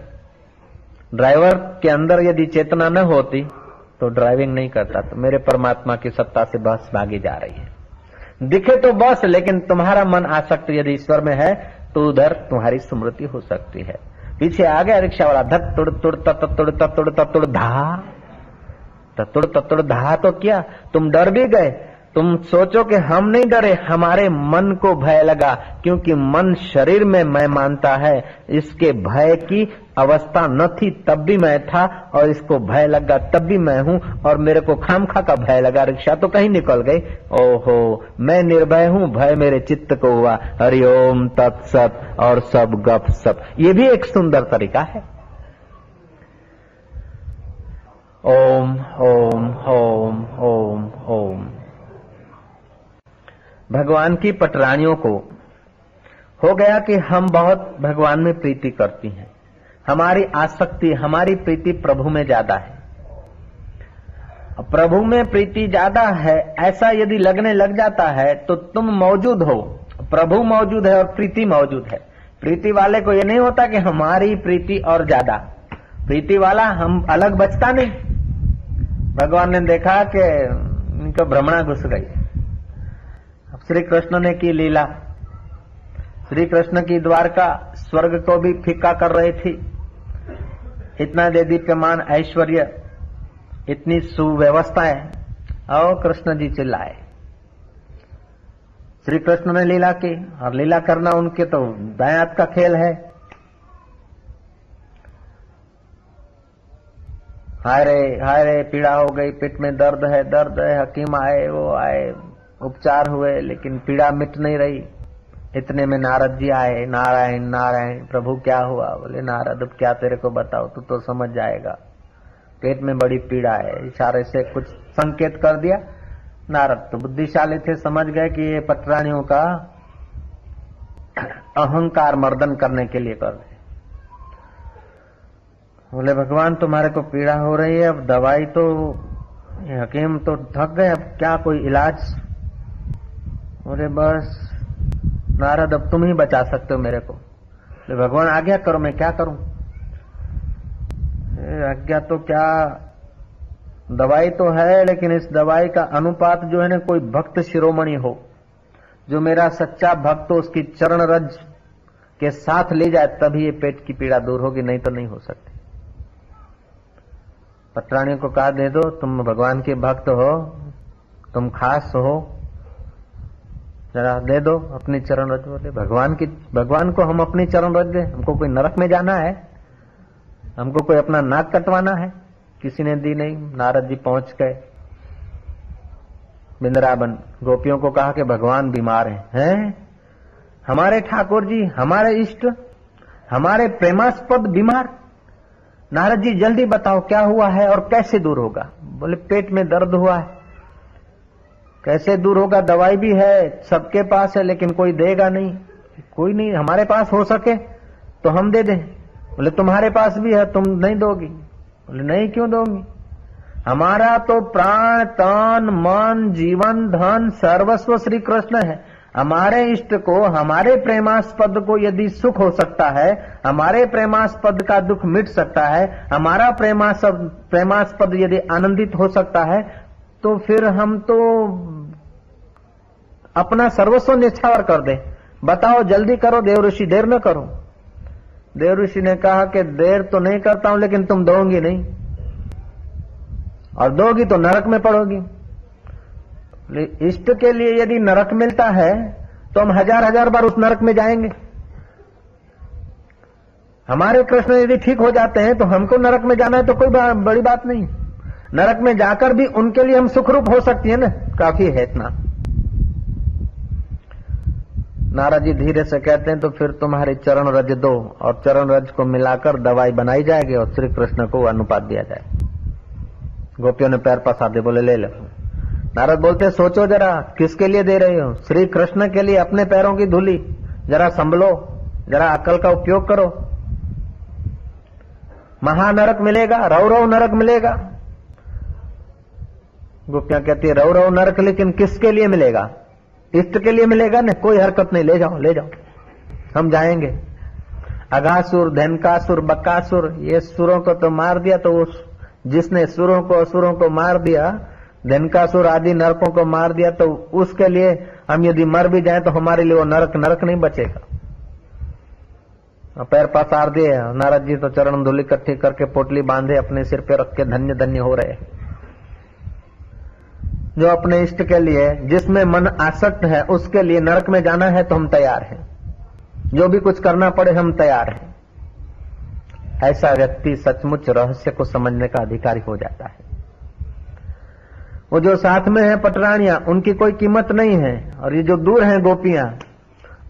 S1: ड्राइवर के अंदर यदि चेतना न होती तो ड्राइविंग नहीं करता। तो मेरे परमात्मा की सत्ता से बस भागी जा रही है। दिखे तो बस, लेकिन तुम्हारा मन आसक्त यदि ईश्वर में है तो उधर तुम्हारी स्मृति हो सकती है। पीछे आ गया रिक्शा वाला धक, तुड़ तुड़, तत तुड़ तत तुड़ तत, तुड़, धा। ततुड़ ततुड़ धा तो क्या? तुम डर भी गए। तुम सोचो कि हम नहीं डरे, हमारे मन को भय लगा, क्योंकि मन शरीर में मैं मानता है, इसके भय की अवस्था न थी, तब भी मैं था, और इसको भय लगा, तब भी मैं हूँ, और मेरे को खामखा का भय लगा, रिक्शा तो कहीं निकल गई। ओहो, मैं निर्भय हूँ, भय मेरे चित्त को हुआ। हरिओम तत्सत, और सब गप सप। ये भी एक सुंदर तरीका है। ओम ओम ओम ओम ओम। भगवान की पटरानियों को। हो गया कि हम बहुत भगवान में प्रीति करती हैं। हमारी आसक्ति, हमारी प्रीति प्रभु में ज़्यादा है। प्रभु में प्रीति ज़्यादा है, ऐसा यदि लगने लग जाता है तो तुम मौजूद हो। प्रभु मौजूद है और प्रीति मौजूद है। प्रीति वाले को ये नहीं होता कि हमारी प्रीति और ज़्यादा। प्रीति वाला हम अलग बचता नहीं। भगवान ने देखा कि इनका भ्रमणा घुस गई। श्री कृष्ण ने की लीला। श्री कृष्ण की द्वारका स्वर्ग को भी फीका कर रही थी। इतना दे दीप्यमान ऐश्वर्य, इतनी सुव्यवस्थाएँ और कृष्ण जी चिल्लाए। श्री कृष्ण ने लीला की, और लीला करना उनके तो दयात का खेल है। हाय रे हाय रे, पीड़ा हो गई पेट में दर्द है दर्द है, हकीम आए, वो आए। उपचार हुए, लेकिन पीड़ा मिट नहीं रही। इतने में नारद जी आए, नारायण नारायण, प्रभु क्या हुआ? बोले, नारद, अब क्या तेरे को बताओ तू तो समझ जाएगा। पेट में बड़ी पीड़ा है, इशारे से कुछ संकेत कर दिया। नारद तो बुद्धिशाली थे, समझ गए कि ये पटराणियों का अहंकार मर्दन करने के लिए कर रहे। बोले, भगवान, तुम्हारे को पीड़ा हो रही है, अब दवाई तो हकीम तो थक गए, अब क्या कोई इलाज बोले, बस, नारद, अब तुम ही बचा सकते हो मेरे को। भगवान, आज्ञा करो, मैं क्या करूँ? आज्ञा तो क्या, दवाई तो है, लेकिन इस दवाई का अनुपात जो है ना, कोई भक्त शिरोमणि हो। जो मेरा सच्चा भक्त हो, उसकी चरण रज के साथ ले जाए, तभी ये पेट की पीड़ा दूर होगी, नहीं तो नहीं हो सकती। पटरानी को कहा, दे दो, तुम भगवान के भक्त हो, तुम खास हो जरा दे दो अपने चरण रज बोले। भगवान की, भगवान को हम अपने चरण रज दे। हमको कोई नरक में जाना है, हमको कोई अपना नाक कटवाना है। किसी ने दी नहीं, नारद जी पहुँच गए। बिंदराबन गोपियों को कहा कि भगवान बीमार हैं। हैं? हमारे ठाकुर जी, हमारे इष्ट, हमारे प्रेमास्पद बीमार। नारद जी, जल्दी बताओ क्या हुआ है और कैसे दूर होगा? बोले, पेट में दर्द हुआ है। कैसे दूर होगा? दवाई भी है, सबके पास है, लेकिन कोई देगा नहीं। कोई नहीं, हमारे पास हो सके तो हम दे दें। बोले, तुम्हारे पास भी है, तुम नहीं दोगी। बोले, नहीं, क्यों दोगी? हमारा तो प्राण, तन, मन, जीवन, धन, सर्वस्व श्री कृष्ण है। हमारे इष्ट को, हमारे प्रेमास्पद को यदि सुख हो सकता है, हमारे प्रेमास्पद का दुख मिट सकता है, हमारा प्रेमास्पद प्रेमास्पद यदि आनंदित हो सकता है तो फिर हम तो अपना सर्वस्व निछावर कर दे। बताओ, जल्दी करो देव ऋषि देर न करो। देव ऋषि ने कहा कि देर तो नहीं करता हूँ, लेकिन तुम दोगी नहीं। और दोगी तो नरक में पड़ोगी। इष्ट के लिए यदि नरक मिलता है तो हम हज़ार हज़ार बार उस नरक में जाएँगे। हमारे कृष्ण यदि ठीक हो जाते हैं तो हमको नरक में जाना है तो कोई बड़ी बात नहीं। नरक में जाकर भी उनके लिए हम सुखरूप हो सकती है ना? काफ़ी है इतना। नाराज़ जी धीरे से कहते हैं तो फिर तुम्हारी चरण रज दो, और चरण रज को मिलाकर दवाई बनाई जाएगी, और श्री कृष्ण को अनुपात दिया जाए। गोपियों ने पैर पसा दे बोले, ले लो। नारद बोलते, सोचो जरा, किसके लिए दे रहे हो? श्री कृष्ण के लिए अपने पैरों की धूली। जरा संभलो, जरा अकल का उपयोग करो। महानरक मिलेगा रव रव नरक मिलेगा। गोपियाँ कहती है रव रव नरक, लेकिन किसके लिए मिलेगा? इष्ट के लिए मिलेगा ना? कोई हरकत नहीं, ले जाओ ले जाओ। हम जाएँगे। अघासुर धनकासुर, बकासुर, ये सुरों को तो मार दिया तो उस जिसने सुरों को असुरों को मार दिया, धनकासुर आदि नरकों को मार दिया तो उसके लिए हम यदि मर भी जाए तो हमारे लिए वो नरक नरक नहीं बचेगा। पैर पसार दिए, नारद जी तो चरण धूल इकट्ठी करके पोटली बांधे, अपने सिर पे रख के धन्य धन्य हो रहे जो अपने इष्ट के लिए, जिसमें मन आसक्त है, उसके लिए नरक में जाना है तो हम तैयार हैं। जो भी कुछ करना पड़े, हम तैयार हैं। ऐसा व्यक्ति सचमुच रहस्य को समझने का अधिकारी हो जाता है। वो जो साथ में है पटरानियाँ, उनकी कोई कीमत नहीं है, और ये जो दूर हैं गोपियाँ,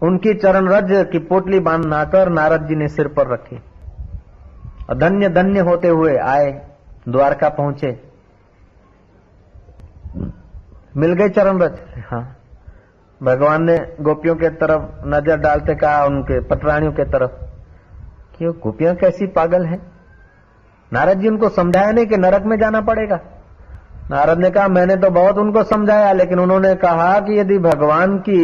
S1: उनकी चरण रज की पोटली बांधनाकर नारद जी ने सिर पर रखी। धन्य धन्य होते हुए आए, द्वारका पहुँचे। मिल गए चरण रज हाँ। भगवान ने गोपियों के तरफ़ नज़र डालते कहा उनके पटराणियों के तरफ़ कि गोपियाँ कैसी पागल है? नारद जी उनको समझाया नहीं कि नरक में जाना पड़ेगा। नारद ने कहा मैंने तो बहुत उनको समझाया लेकिन उन्होंने कहा कि यदि भगवान की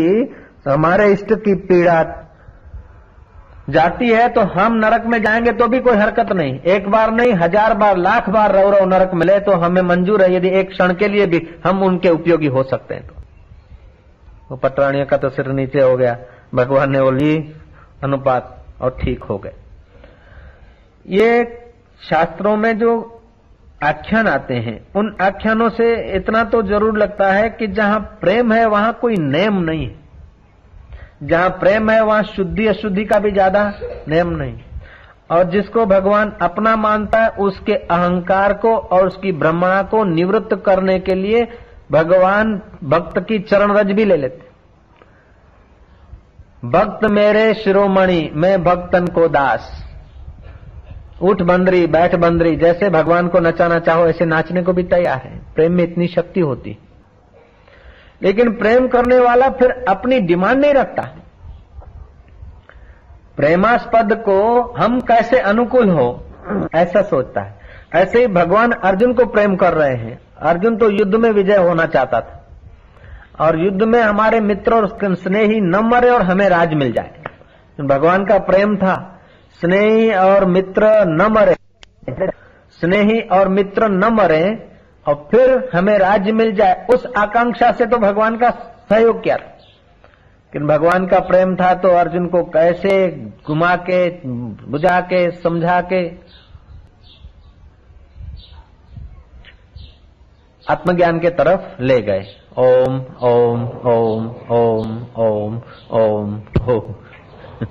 S1: हमारे इष्ट की पीड़ा जाती है तो हम नरक में जाएँगे तो भी कोई हरकत नहीं। एक बार नहीं, हज़ार बार, लाख बार रव रव नरक मिले तो हमें मंजूर है, यदि एक क्षण के लिए भी हम उनके उपयोगी हो सकते हैं तो। वो पटरानियों का तो सिर नीचे हो गया। भगवान ने वो ली अनुपात और ठीक हो गए। ये शास्त्रों में जो आख्यान आते हैं, उन आख्यानों से इतना तो ज़रूर लगता है कि जहाँ प्रेम है, वहाँ कोई नेम नहीं है। जहाँ प्रेम है, वहाँ शुद्धि, अशुद्धि का भी ज़्यादा नियम नहीं। और जिसको भगवान अपना मानता है, उसके अहंकार को और उसकी ब्रह्मणा को निवृत्त करने के लिए भगवान भक्त की चरण रज भी ले लेते। भक्त मेरे शिरोमणि, मैं भक्तन को दास। उठ बंदरी, बैठ बंदरी, जैसे भगवान को नचाना चाहो, ऐसे नाचने को भी तैयार है। प्रेम में इतनी शक्ति होती। लेकिन प्रेम करने वाला फिर अपनी डिमांड नहीं रखता। प्रेमास्पद को हम कैसे अनुकूल हो, ऐसा सोचता है। ऐसे ही भगवान अर्जुन को प्रेम कर रहे हैं। अर्जुन तो युद्ध में विजय होना चाहता था। और युद्ध में हमारे मित्र और स्नेही न मरे और हमें राज मिल जाए। भगवान का प्रेम था। स्नेही और मित्र न मरे। स्नेही और मित्र न मरे और फिर हमें राज्य मिल जाए, उस आकांक्षा से तो भगवान का सहयोग किया था। लेकिन भगवान का प्रेम था तो अर्जुन को कैसे घुमा के, बुझा के, समझा के, आत्मज्ञान के तरफ़ ले गए। ओम ओम ओम ओम ओम ओम ओम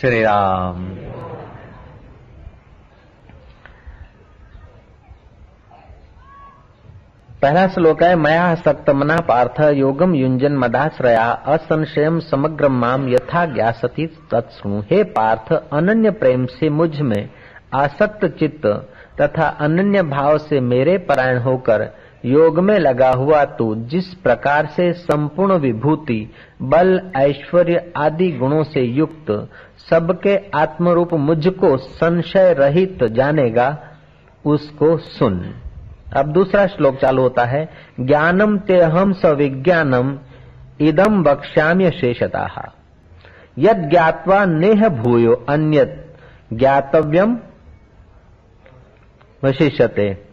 S1: श्री राम। पहला श्लोक है, मया सक्तमना पार्थ योगम युंजन मदाश्रया असंशयम समग्र माम यथा ज्ञासती तत्सु। हे पार्थ अनन्य प्रेम से मुझमें आसक्त चित्त तथा अनन्य भाव से मेरे परायण होकर योग में लगा हुआ तू, जिस प्रकार से संपूर्ण विभूति, बल, ऐश्वर्य आदि गुणों से युक्त, सबके आत्मरूप मुझको संशय रहित जानेगा, उसको सुन। अब दूसरा श्लोक चालू होता है, ज्ञानम ते हम सविज्ञानम, इदम बक्ष्याम्य शेषता यद ज्ञातवा नेह भूयो अन्य ज्ञातव्यम वशिष्यते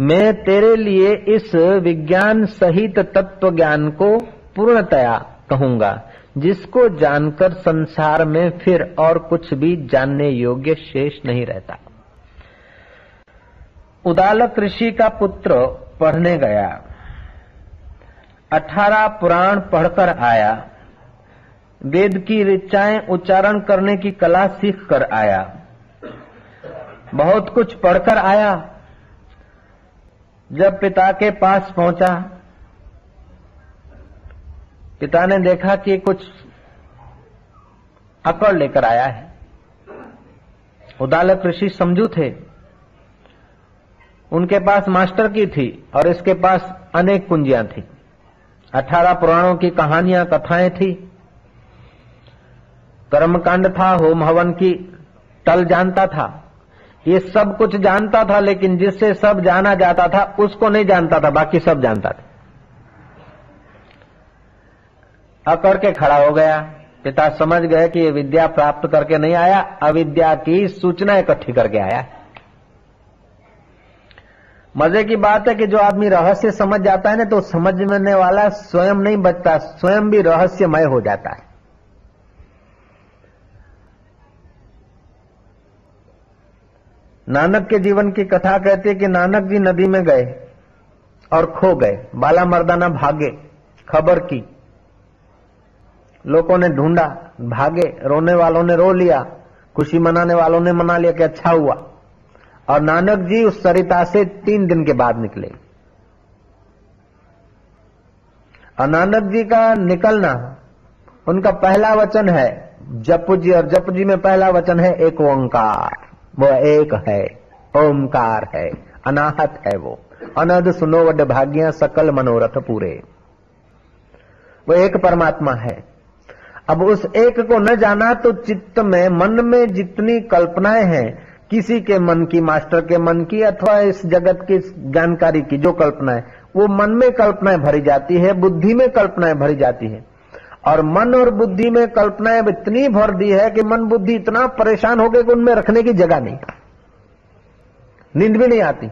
S1: मैं तेरे लिए इस विज्ञान सहित तत्व ज्ञान को पूर्णतया कहूँगा, जिसको जानकर संसार में फिर और कुछ भी जानने योग्य शेष नहीं रहता। उदालक ऋषि का पुत्र पढ़ने गया। अठारह पुराण पढ़कर आया। वेद की ऋचाएँ उच्चारण करने की कला सीख कर आया। बहुत कुछ पढ़कर आया। जब पिता के पास पहुँचा, पिता ने देखा कि कुछ अकड़ लेकर आया है। उदालक ऋषि समझू थे। उनके पास मास्टर की थी और इसके पास अनेक कुंजियाँ थी। अठारह पुराणों की कहानियाँ, कथाएँ थी। कर्मकांड था होम हवन की टल जानता था। ये सब कुछ जानता था, लेकिन जिससे सब जाना जाता था, उसको नहीं जानता था, बाकी सब जानता था। अकड़ के खड़ा हो गया। पिता समझ गए कि ये विद्या प्राप्त करके नहीं आया, अविद्या की सूचना इकट्ठी करके आया। मज़े की बात है कि जो आदमी रहस्य समझ जाता है ना तो समझने वाला स्वयं नहीं बचता, स्वयं भी रहस्यमय हो जाता है। नानक के जीवन की कथा कहती है कि नानक जी नदी में गए और खो गए, बाला मर्दाना भागे, खबर की। लोगों ने ढूंढा, भागे, रोने वालों ने रो लिया, खुशी मनाने वालों ने मना लिया कि अच्छा हुआ। और नानक जी उस सरिता से तीन दिन के बाद निकले। और नानक जी का निकलना, उनका पहला वचन है जप जी और जप जी में पहला वचन है एक ओंकार। वो एक है, ओंकार है, अनाहत है वो। अनद सुनो वड भाग्य, सकल मनोरथ पूरे। वो एक परमात्मा है। अब उस एक को न जाना तो चित्त में, मन में जितनी कल्पनाएँ हैं किसी के मन की, मास्टर के मन की अथवा इस जगत की जानकारी की जो कल्पनाएँ, वो मन में कल्पनाएँ भरी जाती है, बुद्धि में कल्पनाएँ भरी जाती है। और मन और बुद्धि में कल्पनाएँ इतनी भर दी है कि मन बुद्धि इतना परेशान हो गए कि उनमें रखने की जगह नहीं। नींद भी नहीं आती।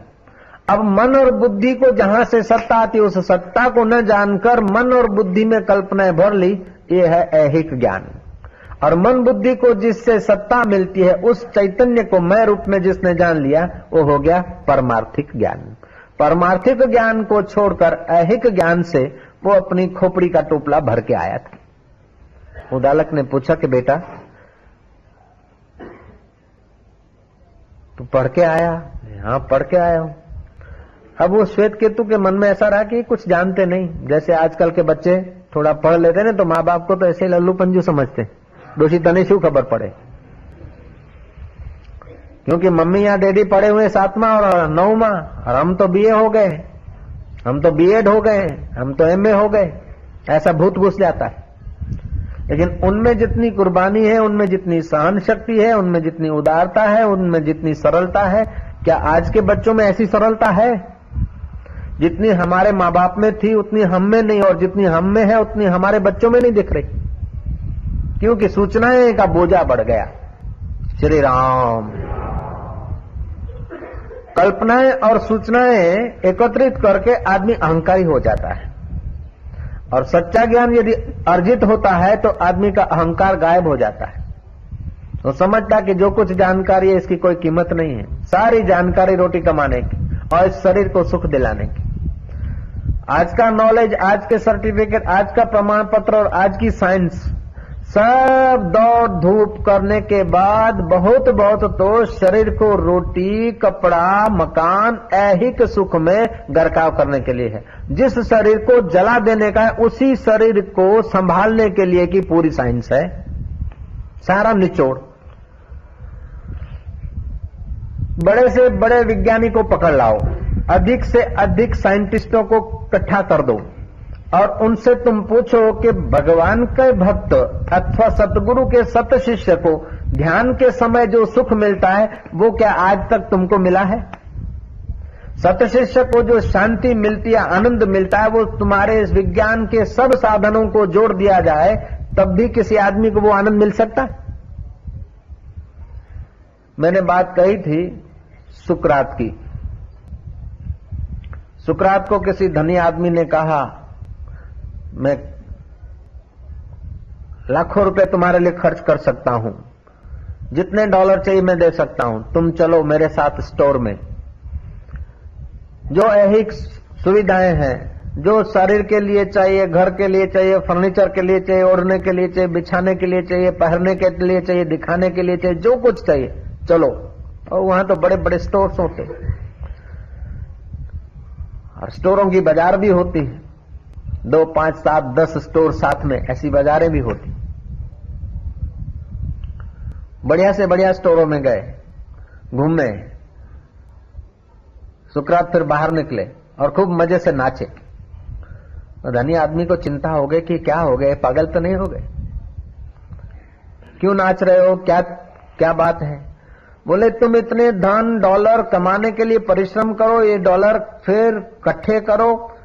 S1: अब मन और बुद्धि को जहाँ से सत्ता आती, उस सत्ता को न जानकर मन और बुद्धि में कल्पनाएँ भर ली, ये है ऐहिक ज्ञान। और मन बुद्धि को जिससे सत्ता मिलती है, उस चैतन्य को मैं रूप में जिसने जान लिया, वो हो गया परमार्थिक ज्ञान। परमार्थिक ज्ञान को छोड़कर ऐहिक ज्ञान से वो अपनी खोपड़ी का टोपला भर के आया था। उदालक ने पूछा कि बेटा, तू पढ़ के आया? हाँ पढ़ के आया हूँ। अब वो श्वेत केतु के मन में ऐसा रहा कि कुछ जानते नहीं। जैसे आजकल के बच्चे थोड़ा पढ़ लेते ना तो माँ बाप को तो ऐसे लल्लू पंजू समझते डोशी तने शू खबर पड़े क्योंकि मम्मी या डैडी पड़े हुए सातवा और नौवा, और हम तो बीए हो गए, हम तो बीएड हो गए, हम तो एमए हो गए, ऐसा भूत घुस जाता है। लेकिन उनमें जितनी कुर्बानी है, उनमें जितनी सहन शक्ति है, उनमें जितनी उदारता है, उनमें जितनी सरलता है, क्या आज के बच्चों में ऐसी सरलता है? जितनी हमारे माँ बाप में थी, उतनी हम में नहीं, और जितनी हम में है, उतनी हमारे बच्चों में नहीं दिख रही। क्योंकि सूचनाएँ का बोझा बढ़ गया। श्री राम। कल्पनाएँ और सूचनाएँ एकत्रित करके आदमी अहंकारी हो जाता है। और सच्चा ज्ञान यदि अर्जित होता है तो आदमी का अहंकार गायब हो जाता है। तो समझता कि जो कुछ जानकारी है, इसकी कोई कीमत नहीं है। सारी जानकारी रोटी कमाने की और इस शरीर को सुख दिलाने की। आज का नॉलेज आज के सर्टिफिकेट आज का प्रमाण पत्र और आज की साइंस सब दौड़ धूप करने के बाद बहुत बहुत तो शरीर को रोटी, कपड़ा, मकान, ऐहिक सुख में गरकाव करने के लिए है। जिस शरीर को जला देने का है, उसी शरीर को संभालने के लिए की पूरी साइंस है। सारा निचोड़। बड़े से बड़े विज्ञानी को पकड़ लाओ। अधिक से अधिक साइंटिस्टों को इकट्ठा कर दो। और उनसे तुम पूछो कि भगवान के भक्त अथवा सतगुरु के सत शिष्य को ध्यान के समय जो सुख मिलता है, वो क्या आज तक तुमको मिला है? सत शिष्य को जो शांति मिलती है, आनंद मिलता है, वो तुम्हारे इस विज्ञान के सब साधनों को जोड़ दिया जाए, तब भी किसी आदमी को वो आनंद मिल सकता है? मैंने बात कही थी सुकरात की। सुकरात को किसी धनी आदमी ने कहा मैं लाखों रुपए तुम्हारे लिए खर्च कर सकता हूँ। जितने डॉलर चाहिए मैं दे सकता हूँ। तुम चलो मेरे साथ स्टोर में। जो ऐहिक सुविधाएँ हैं, जो शरीर के लिए चाहिए, घर के लिए चाहिए, फर्नीचर के लिए चाहिए, ओढ़ने के लिए चाहिए, बिछाने के लिए चाहिए, पहनने के लिए चाहिए, दिखाने के लिए चाहिए, जो कुछ चाहिए, चलो। और वहाँ तो बड़े बड़े स्टोर्स होते। और स्टोरों की बाज़ार भी होती है। दो, पाँच, सात, दस स्टोर साथ में, ऐसी बाजारें भी होती। बढ़िया से बढ़िया स्टोरों में गए, घूमे सुकरात फिर बाहर निकले और खूब मज़े से नाचे। धनी आदमी को चिंता हो गई कि क्या हो गए पागल तो नहीं हो गए? क्यों नाच रहे हो? क्या क्या बात है? बोले, तुम इतने धन, डॉलर कमाने के लिए परिश्रम करो, ये डॉलर फिर इकट्ठे करो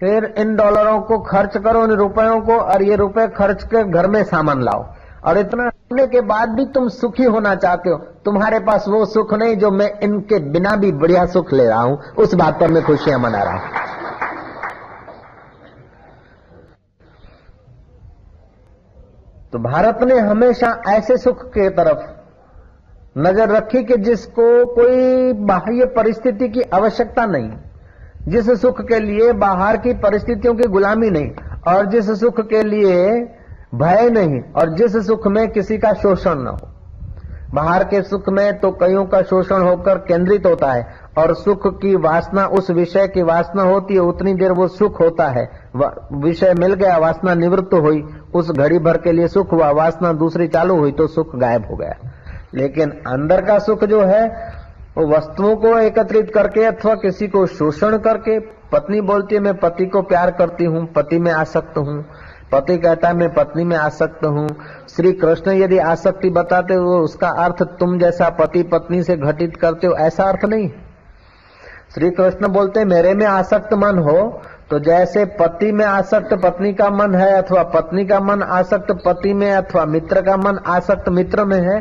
S1: फिर इन डॉलरों को खर्च करो, इन रुपयों को, और ये रुपए खर्च के घर में सामान लाओ। और इतना होने के बाद भी तुम सुखी होना चाहते हो। तुम्हारे पास वो सुख नहीं जो मैं इनके बिना भी बढ़िया सुख ले रहा हूँ। उस बात पर मैं खुशियाँ मना रहा हूँ। तो भारत ने हमेशा ऐसे सुख के तरफ़ नज़र रखी कि जिसको कोई बाह्य परिस्थिति की आवश्यकता नहीं। जिस सुख के लिए बाहर की परिस्थितियों की गुलामी नहीं, और जिस सुख के लिए भय नहीं, और जिस सुख में किसी का शोषण न हो। बाहर के सुख में तो कईयों का शोषण होकर केंद्रित होता है, और सुख की वासना, उस विषय की वासना होती है, उतनी देर वो सुख होता है। विषय मिल गया, वासना निवृत्त हुई, उस घड़ी भर के लिए सुख हुआ, वासना दूसरी चालू हुई तो सुख गायब हो गया। लेकिन अंदर का सुख जो है वो वस्तुओं को एकत्रित करके अथवा किसी को शोषण करके, पत्नी बोलती है, मैं पति को प्यार करती हूँ, पति में आसक्त हूँ। पति कहता है, मैं पत्नी में आसक्त हूँ। श्री कृष्ण यदि आसक्ति बताते हो, उसका अर्थ तुम जैसा पति पत्नी से घटित करते हो, ऐसा अर्थ नहीं। श्री कृष्ण बोलते मेरे में आसक्त मन हो तो जैसे पति में आसक्त पत्नी का मन है, अथवा पत्नी का मन आसक्त पति में अथवा मित्र का मन आसक्त मित्र में है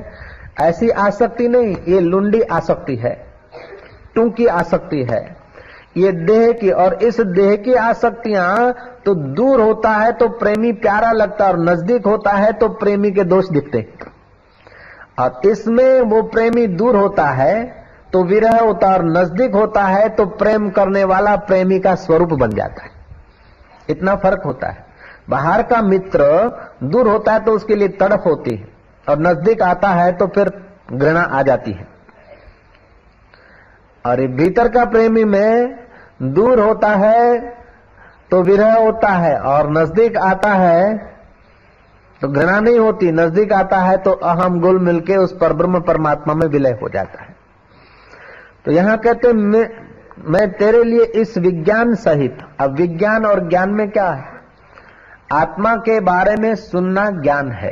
S1: ऐसी आसक्ति नहीं, ये लुंडी आसक्ति है, टूकी आसक्ति है। ये देह की, और इस देह की आसक्तियाँ तो दूर होता है तो प्रेमी प्यारा लगता है, और नज़दीक होता है तो प्रेमी के दोष दिखते और इसमें वो प्रेमी दूर होता है तो विरह होता और नज़दीक होता है तो प्रेम करने वाला प्रेमी का स्वरूप बन जाता है। इतना फ़र्क होता है। बाहर का मित्र दूर होता है तो उसके लिए तड़प होती है। और नज़दीक आता है तो फिर घृणा आ जाती है। और भीतर का प्रेमी में दूर होता है तो विरह होता है और नज़दीक आता है तो घृणा नहीं होती नज़दीक आता है तो अहम गुल मिलके उस पर ब्रह्म परमात्मा में विलय हो जाता है। तो यहाँ कहते मैं, मैं तेरे लिए इस विज्ञान सहित अब विज्ञान और ज्ञान में क्या है? आत्मा के बारे में सुनना ज्ञान है।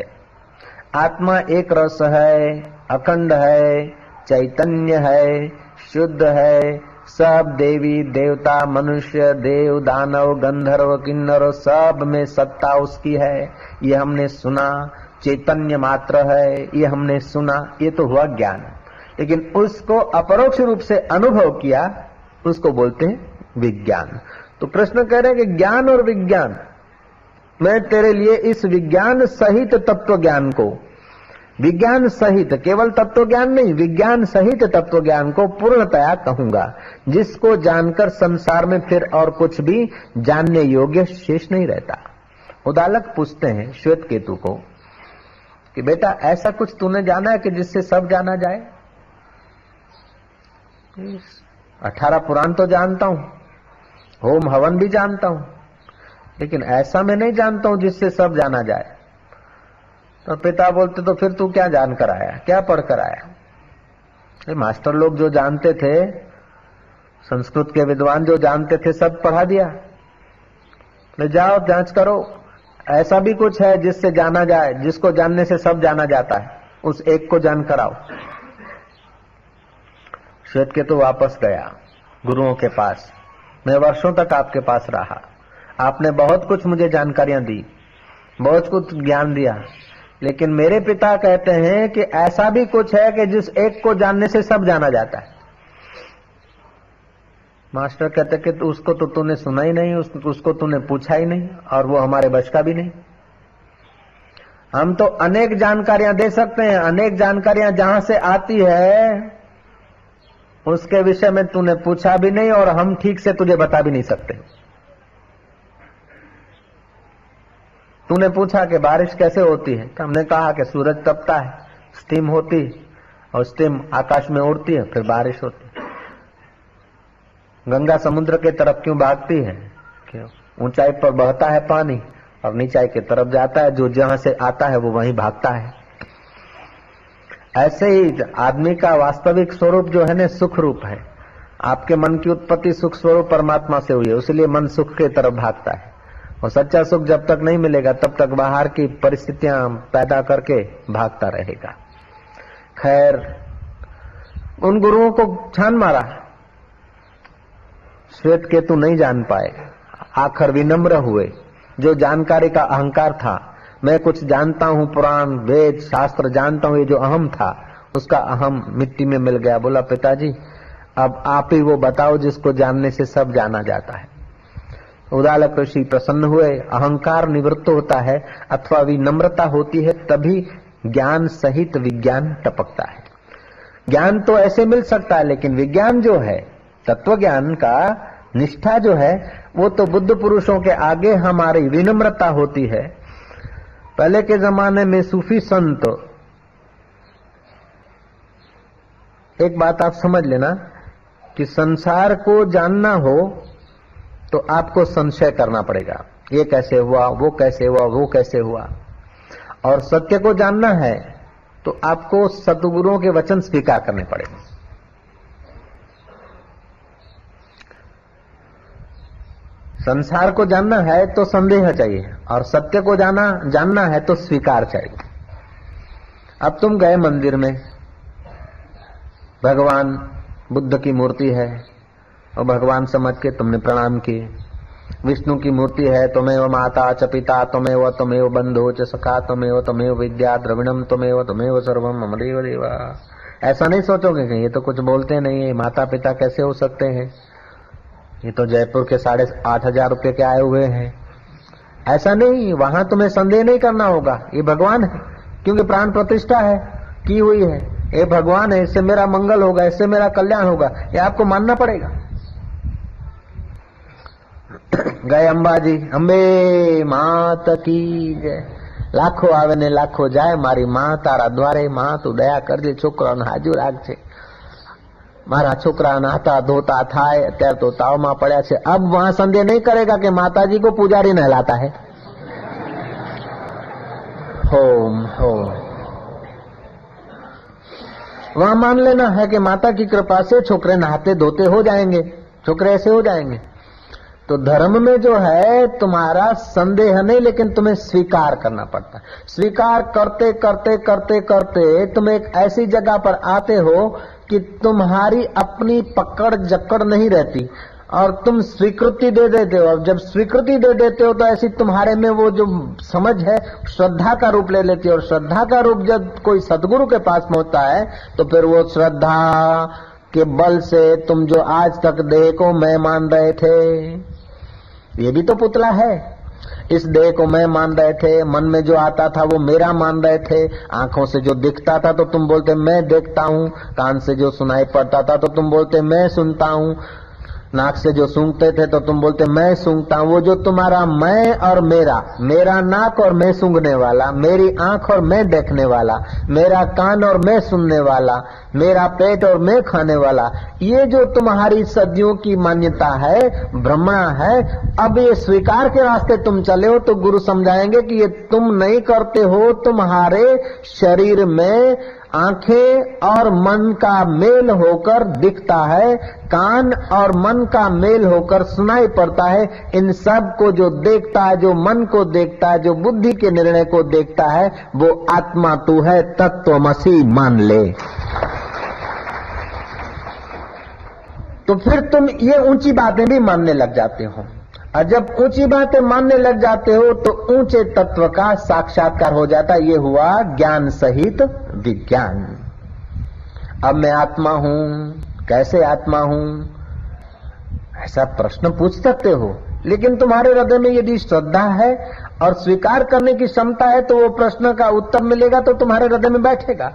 S1: आत्मा एक रस है, अखंड है, चैतन्य है, शुद्ध है। सब देवी, देवता, मनुष्य, देव, दानव, गंधर्व, किन्नर, सब में सत्ता उसकी है। ये हमने सुना, चैतन्य मात्र है, ये हमने सुना, ये तो हुआ ज्ञान। लेकिन उसको अपरोक्ष रूप से अनुभव किया, उसको बोलते हैं विज्ञान। तो प्रश्न कह रहे हैं कि ज्ञान और विज्ञान मैं तेरे लिए इस विज्ञान सहित तत्व ज्ञान को विज्ञान सहित केवल तत्व ज्ञान नहीं विज्ञान सहित तत्व ज्ञान को पूर्णतया कहूँगा जिसको जानकर संसार में फिर और कुछ भी जानने योग्य शेष नहीं रहता। उदालक पूछते हैं श्वेत केतु को कि बेटा ऐसा कुछ तूने जाना है कि जिससे सब जाना जाए? अठारह पुराण तो जानता हूँ होम हवन भी जानता हूँ लेकिन ऐसा मैं नहीं जानता हूँ जिससे सब जाना जाए। तो पिता बोलते तो फिर तू क्या जान कर आया? क्या पढ़ कर आया? मास्टर लोग जो जानते थे, संस्कृत के विद्वान जो जानते थे, सब पढ़ा दिया। ले जाओ, जाँच करो। ऐसा भी कुछ है जिससे जाना जाए, जिसको जानने से सब जाना जाता है। उस एक को जान कराओ श्वेत के तो वापस गया, गुरुओं के पास। मैं वर्षों तक आपके पास रहा। आपने बहुत कुछ मुझे जानकारियाँ दी बहुत कुछ ज्ञान दिया। लेकिन मेरे पिता कहते हैं कि ऐसा भी कुछ है कि जिस एक को जानने से सब जाना जाता है। मास्टर कहते कि उसको तो तूने सुना ही नहीं उस, उसको तूने पूछा ही नहीं और वो हमारे बच का भी नहीं। हम तो अनेक जानकारियाँ दे सकते हैं अनेक जानकारियाँ जहाँ से आती है उसके विषय में तूने पूछा भी नहीं और हम ठीक से तुझे बता भी नहीं सकते। तूने पूछा कि बारिश कैसे होती है? तो हमने कहा कि सूरज तपता है स्टीम होती है, और स्टीम आकाश में उड़ती है, फिर बारिश होती है। गंगा समुद्र के तरफ़ क्यों भागती है? क्यों ऊंचाई पर बहता है पानी, और नीचाई की तरफ़ जाता है, जो जहाँ से आता है, वो वहीं भागता है। ऐसे ही आदमी का वास्तविक स्वरूप जो है ना, सुख रूप है। आपके मन की उत्पत्ति सुख स्वरूप परमात्मा से हुई है इसलिए मन सुख के तरफ़ भागता है। और सच्चा सुख जब तक नहीं मिलेगा, तब तक बाहर की परिस्थितियाँ पैदा करके भागता रहेगा। खैर, उन गुरुओं को छान मारा। श्वेत केतु नहीं जान पाए। आखिर विनम्र हुए। जो जानकारी का अहंकार था, मैं कुछ जानता हूँ पुराण, वेद, शास्त्र, जानता हूँ ये जो अहम था, उसका अहम मिट्टी में मिल गया। बोला, पिताजी, अब आप ही वो बताओ जिसको जानने से सब जाना जाता है। उदालक ऋषि प्रसन्न हुए, अहंकार निवृत्त होता है, अथवा विनम्रता होती है, तभी ज्ञान सहित विज्ञान टपकता है। ज्ञान तो ऐसे मिल सकता है, लेकिन विज्ञान जो है तत्व ज्ञान का निष्ठा जो है, वो तो बुद्ध पुरुषों के आगे हमारी विनम्रता होती है। पहले के जमाने में सूफी संत, एक बात आप समझ लेना कि संसार को जानना हो तो आपको संशय करना पड़ेगा। ये कैसे हुआ, वो कैसे हुआ, वो कैसे हुआ। और सत्य को जानना है तो आपको सदगुरुओं के वचन स्वीकार करने पड़ेंगे। संसार को जानना है तो संदेह चाहिए, और सत्य को जाना, जानना है तो स्वीकार चाहिए। अब तुम गए मंदिर में। भगवान बुद्ध की मूर्ति है और भगवान समझ के तुमने प्रणाम किए। विष्णु की मूर्ति है, तुम्हें वो माता, च पिता, तुम्हें वो तुम्हें वो बंधु, च सखा, तुम्हें वो, तुम्हें विद्या, द्रविणम, तुम्हें वो तुम्हें वो सर्वम अमदेव देवा ऐसा नहीं सोचोगे कि ये तो कुछ बोलते नहीं है माता पिता कैसे हो सकते हैं? ये तो जयपुर के साढ़े आठ हज़ार रुपये के आए हुए हैं। ऐसा नहीं, वहाँ तुम्हें संदेह नहीं करना होगा। ये भगवान है, क्योंकि प्राण प्रतिष्ठा है, की हुई है। ये भगवान है, इससे मेरा मंगल होगा, इससे मेरा कल्याण होगा, ये आपको मानना पड़ेगा। गए अंबाजी अंबे मात की जय લાખો આવે ને લાખો જાય મારી માં તારા દ્વારે માં તું દયા કરજે છોકરાને હાજુ રાખજે મારા છોકરા નાતા ધોતા થાય અત્યારે તો તાવમાં પડ્યા છે अब वहां संदेह नहीं करेगा कि माताजी को पुजारी नहलाता है होम होम वहां मान लेना है कि माता की कृपा से छोकरे नहाते धोते हो जाएंगे छोकरे ऐसे हो जाएंगे तो धर्म में जो है, तुम्हारा संदेह नहीं, लेकिन तुम्हें स्वीकार करना पड़ता। स्वीकार करते करते करते करते तुम एक ऐसी जगह पर आते हो कि तुम्हारी अपनी पकड़ जकड़ नहीं रहती। और तुम स्वीकृति दे देते हो। जब स्वीकृति दे देते हो तो ऐसी तुम्हारे में वो जो समझ है, श्रद्धा का रूप ले लेती है। और श्रद्धा का रूप जब कोई सदगुरु के पास पहुँचता है तो फिर वो श्रद्धा के बल से तुम जो आज तक को मैं मान रहे थे। ये भी तो पुतला है। इस देह को मैं मान रहे थे, मन में जो आता था वो मेरा मान रहे थे। आँखों से जो दिखता था तो तुम बोलते, मैं देखता हूँ। कान से जो सुनाई पड़ता था तो तुम बोलते, मैं सुनता हूँ। नाक से जो सूंघते थे तो तुम बोलते, मैं सूंघता हूँ, वो जो तुम्हारा मैं और मेरा मेरा नाक और मैं सूंघने वाला, मेरी आँख और मैं देखने वाला, मेरा कान और मैं सुनने वाला, मेरा पेट और मैं खाने वाला, ये जो तुम्हारी सदियों की मान्यता है भ्रमणा है, अब ये स्वीकार के रास्ते तुम चले हो तो गुरु समझाएँगे कि ये तुम नहीं करते हो, तुम्हारे शरीर में आँखें और मन का मेल होकर दिखता है, कान और मन का मेल होकर सुनाई पड़ता है। इन सबको जो देखता है, जो मन को देखता है, जो बुद्धि के निर्णय को देखता है, वो आत्मा तू है, तत्वमसी मान ले। तो फिर तुम ये ऊँची बातें भी मानने लग जाते हो। और जब ऊँची बातें मानने लग जाते हो तो ऊँचे तत्व का साक्षात्कार हो जाता ये हुआ ज्ञान सहित विज्ञान। अब मैं आत्मा हूँ। कैसे आत्मा हूँ? ऐसा प्रश्न पूछ सकते हो। लेकिन तुम्हारे हृदय में यदि श्रद्धा है और स्वीकार करने की क्षमता है तो वो प्रश्न का उत्तर मिलेगा तो तुम्हारे हृदय में बैठेगा।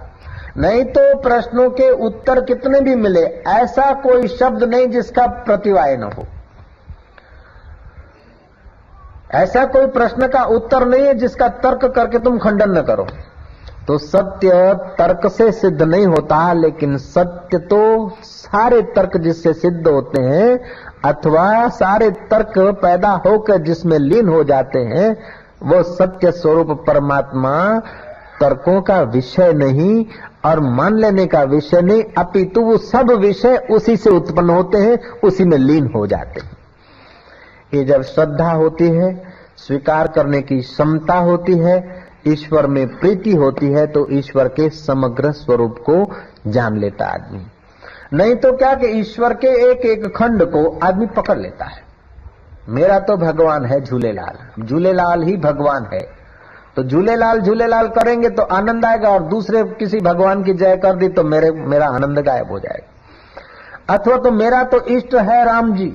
S1: नहीं तो प्रश्नों के उत्तर कितने भी मिले, ऐसा कोई शब्द नहीं जिसका प्रतिवाय न हो। ऐसा कोई प्रश्न का उत्तर नहीं है जिसका तर्क करके तुम खंडन न करो। तो सत्य तर्क से सिद्ध नहीं होता, लेकिन सत्य तो सारे तर्क जिससे सिद्ध होते हैं, अथवा सारे तर्क पैदा होकर जिसमें लीन हो जाते हैं, वो सत्य स्वरूप परमात्मा तर्कों का विषय नहीं और मान लेने का विषय नहीं, अपितु वो सब विषय उसी से उत्पन्न होते हैं, उसी में लीन हो जाते हैं। ये जब श्रद्धा होती है, स्वीकार करने की क्षमता होती है, ईश्वर में प्रीति होती है तो ईश्वर के समग्र स्वरूप को जान लेता आदमी। नहीं तो क्या कि ईश्वर के एक एक खंड को आदमी पकड़ लेता है? मेरा तो भगवान है झूलेलाल। झूलेलाल ही भगवान है। तो झूलेलाल झूलेलाल करेंगे तो आनंद आएगा और दूसरे किसी भगवान की जय कर दी तो मेरे, मेरा आनंद गायब हो जाएगा। अथवा तो मेरा तो इष्ट है राम जी।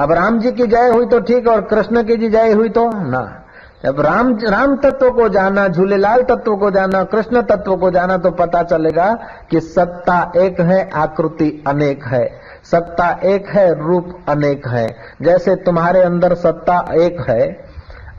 S1: अब राम जी की जय हुई तो ठीक और कृष्ण की जी जय हुई तो ना। जब राम राम तत्व को जाना, झूलेलाल तत्व को जाना, कृष्ण तत्व को जाना तो पता चलेगा कि सत्ता एक है, आकृति अनेक है। सत्ता एक है, रूप अनेक है। जैसे तुम्हारे अंदर सत्ता एक है,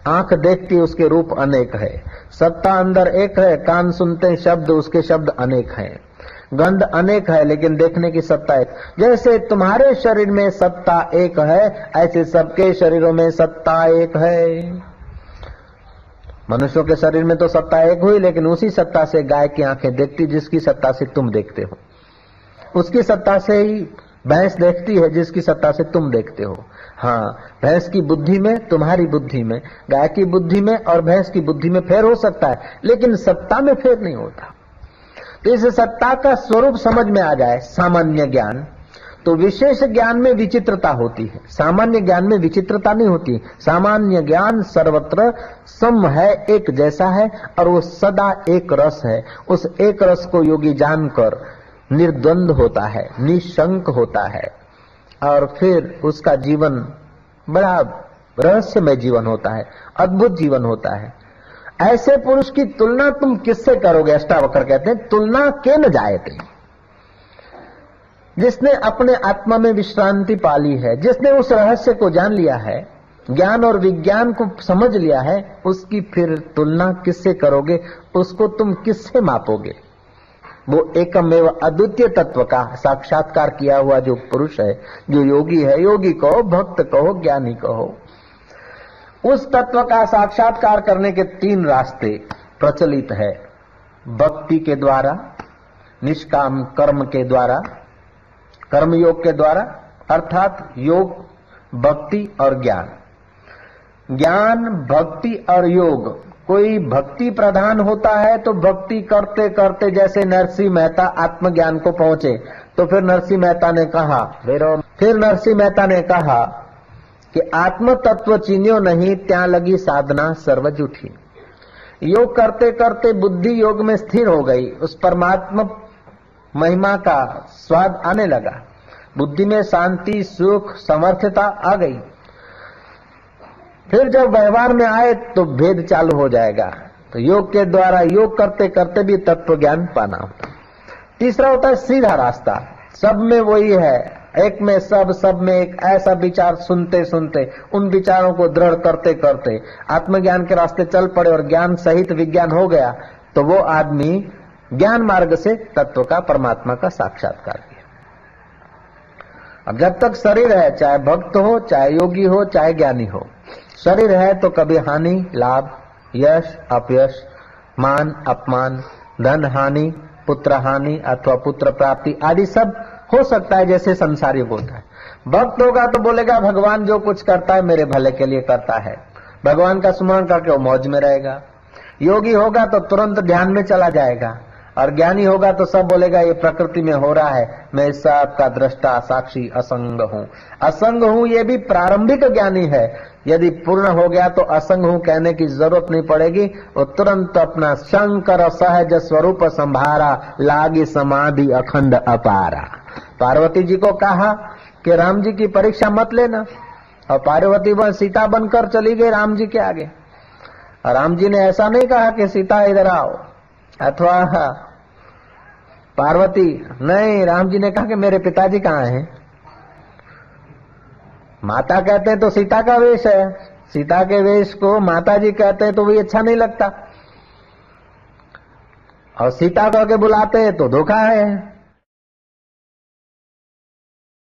S1: आँख देखती उसके रूप अनेक है। सत्ता अंदर एक है, कान सुनते, शब्द उसके शब्द अनेक है। गंध अनेक है, लेकिन देखने की सत्ता एक। जैसे तुम्हारे शरीर में सत्ता एक है, ऐसे सबके शरीरों में सत्ता एक है। मनुष्यों के शरीर में तो सत्ता एक हुई, लेकिन उसी सत्ता से गाय की आँखें देखती, जिसकी सत्ता से तुम देखते हो। उसकी सत्ता से ही भैंस देखती है, जिसकी सत्ता से तुम देखते हो। हाँ भैंस की बुद्धि में, तुम्हारी बुद्धि में, गाय की बुद्धि में और भैंस की बुद्धि में फेर हो सकता है, लेकिन सत्ता में फेर नहीं होता। इस सत्ता का स्वरूप समझ में आ जाए, सामान्य ज्ञान तो विशेष ज्ञान में विचित्रता होती है। सामान्य ज्ञान में विचित्रता नहीं होती। सामान्य ज्ञान सर्वत्र सम है, एक जैसा है, और वो सदा एक रस है। उस एक रस को योगी जानकर निर्द्वंद होता है, निशंक होता है, और फिर उसका जीवन बड़ा रहस्यमय जीवन होता है, अद्भुत जीवन होता है। ऐसे पुरुष की तुलना तुम किससे करोगे? अष्टावक्र कहते हैं, तुलना के न जाए थे जिसने अपने आत्मा में विश्रांति पाली है, जिसने उस रहस्य को जान लिया है, ज्ञान और विज्ञान को समझ लिया है, उसकी फिर तुलना किससे करोगे? उसको तुम किससे मापोगे? वो एकमेव अद्वितीय तत्व का साक्षात्कार किया हुआ जो पुरुष है, जो योगी है, योगी कहो, भक्त कहो, ज्ञानी कहो। उस तत्व का साक्षात्कार करने के तीन रास्ते प्रचलित है। भक्ति के द्वारा निष्काम कर्म के द्वारा कर्म योग के द्वारा अर्थात योग भक्ति और ज्ञान। ज्ञान भक्ति और योग कोई भक्ति प्रधान होता है तो भक्ति करते करते जैसे नरसिंह मेहता आत्मज्ञान को पहुँचे तो फिर नरसिंह मेहता ने कहा फिर नरसिंह मेहता ने कहा कि आत्म तत्व चीनियो नहीं, त्या लगी साधना सर्व जूठी योग करते करते बुद्धि योग में स्थिर हो गई, उस परमात्मा महिमा का स्वाद आने लगा। बुद्धि में शांति, सुख, समर्थता आ गई। फिर जब व्यवहार में आए तो भेद चालू हो जाएगा। तो योग के द्वारा योग करते करते भी तत्व ज्ञान पाना होता। तीसरा होता है सीधा रास्ता। सब में वही है। एक में सब सब में एक ऐसा विचार सुनते सुनते, उन विचारों को दृढ़ करते करते, आत्मज्ञान के रास्ते चल पड़े और ज्ञान सहित विज्ञान हो गया तो वो आदमी ज्ञान मार्ग से तत्व का, परमात्मा का साक्षात्कार किया। अब जब तक शरीर है, चाहे भक्त हो, चाहे योगी हो, चाहे ज्ञानी हो, शरीर है तो कभी हानि, लाभ, यश, अपयश, मान, अपमान, धन हानि, पुत्र हानि अथवा पुत्र प्राप्ति आदि सब हो सकता है जैसे संसारी होता है। भक्त होगा तो बोलेगा, भगवान जो कुछ करता है, मेरे भले के लिए करता है। भगवान का स्मरण करके वो मौज में रहेगा। योगी होगा तो तुरंत ध्यान में चला जाएगा। और ज्ञानी होगा तो सब बोलेगा, ये प्रकृति में हो रहा है। मैं इस का दृष्टा साक्षी असंग हूँ। असंग हूँ ये भी प्रारंभिक ज्ञानी है। यदि पूर्ण हो गया तो असंग हूँ कहने की ज़रूरत नहीं पड़ेगी। और तुरंत अपना शंकर सहज स्वरूप संभारा, लागी समाधि अखंड अपारा। पार्वती जी को कहा कि राम जी की परीक्षा मत लेना। और पार्वती बन सीता बनकर चली गई राम जी के आगे। राम जी ने ऐसा नहीं कहा कि सीता इधर आओ। अथवा पार्वती, नहीं, राम जी ने कहा कि मेरे पिताजी कहाँ हैं? माता कहते हैं तो सीता का वेश है। सीता के वेश को माता जी कहते हैं तो वही अच्छा नहीं लगता। और सीता कह के बुलाते हैं तो धोखा है।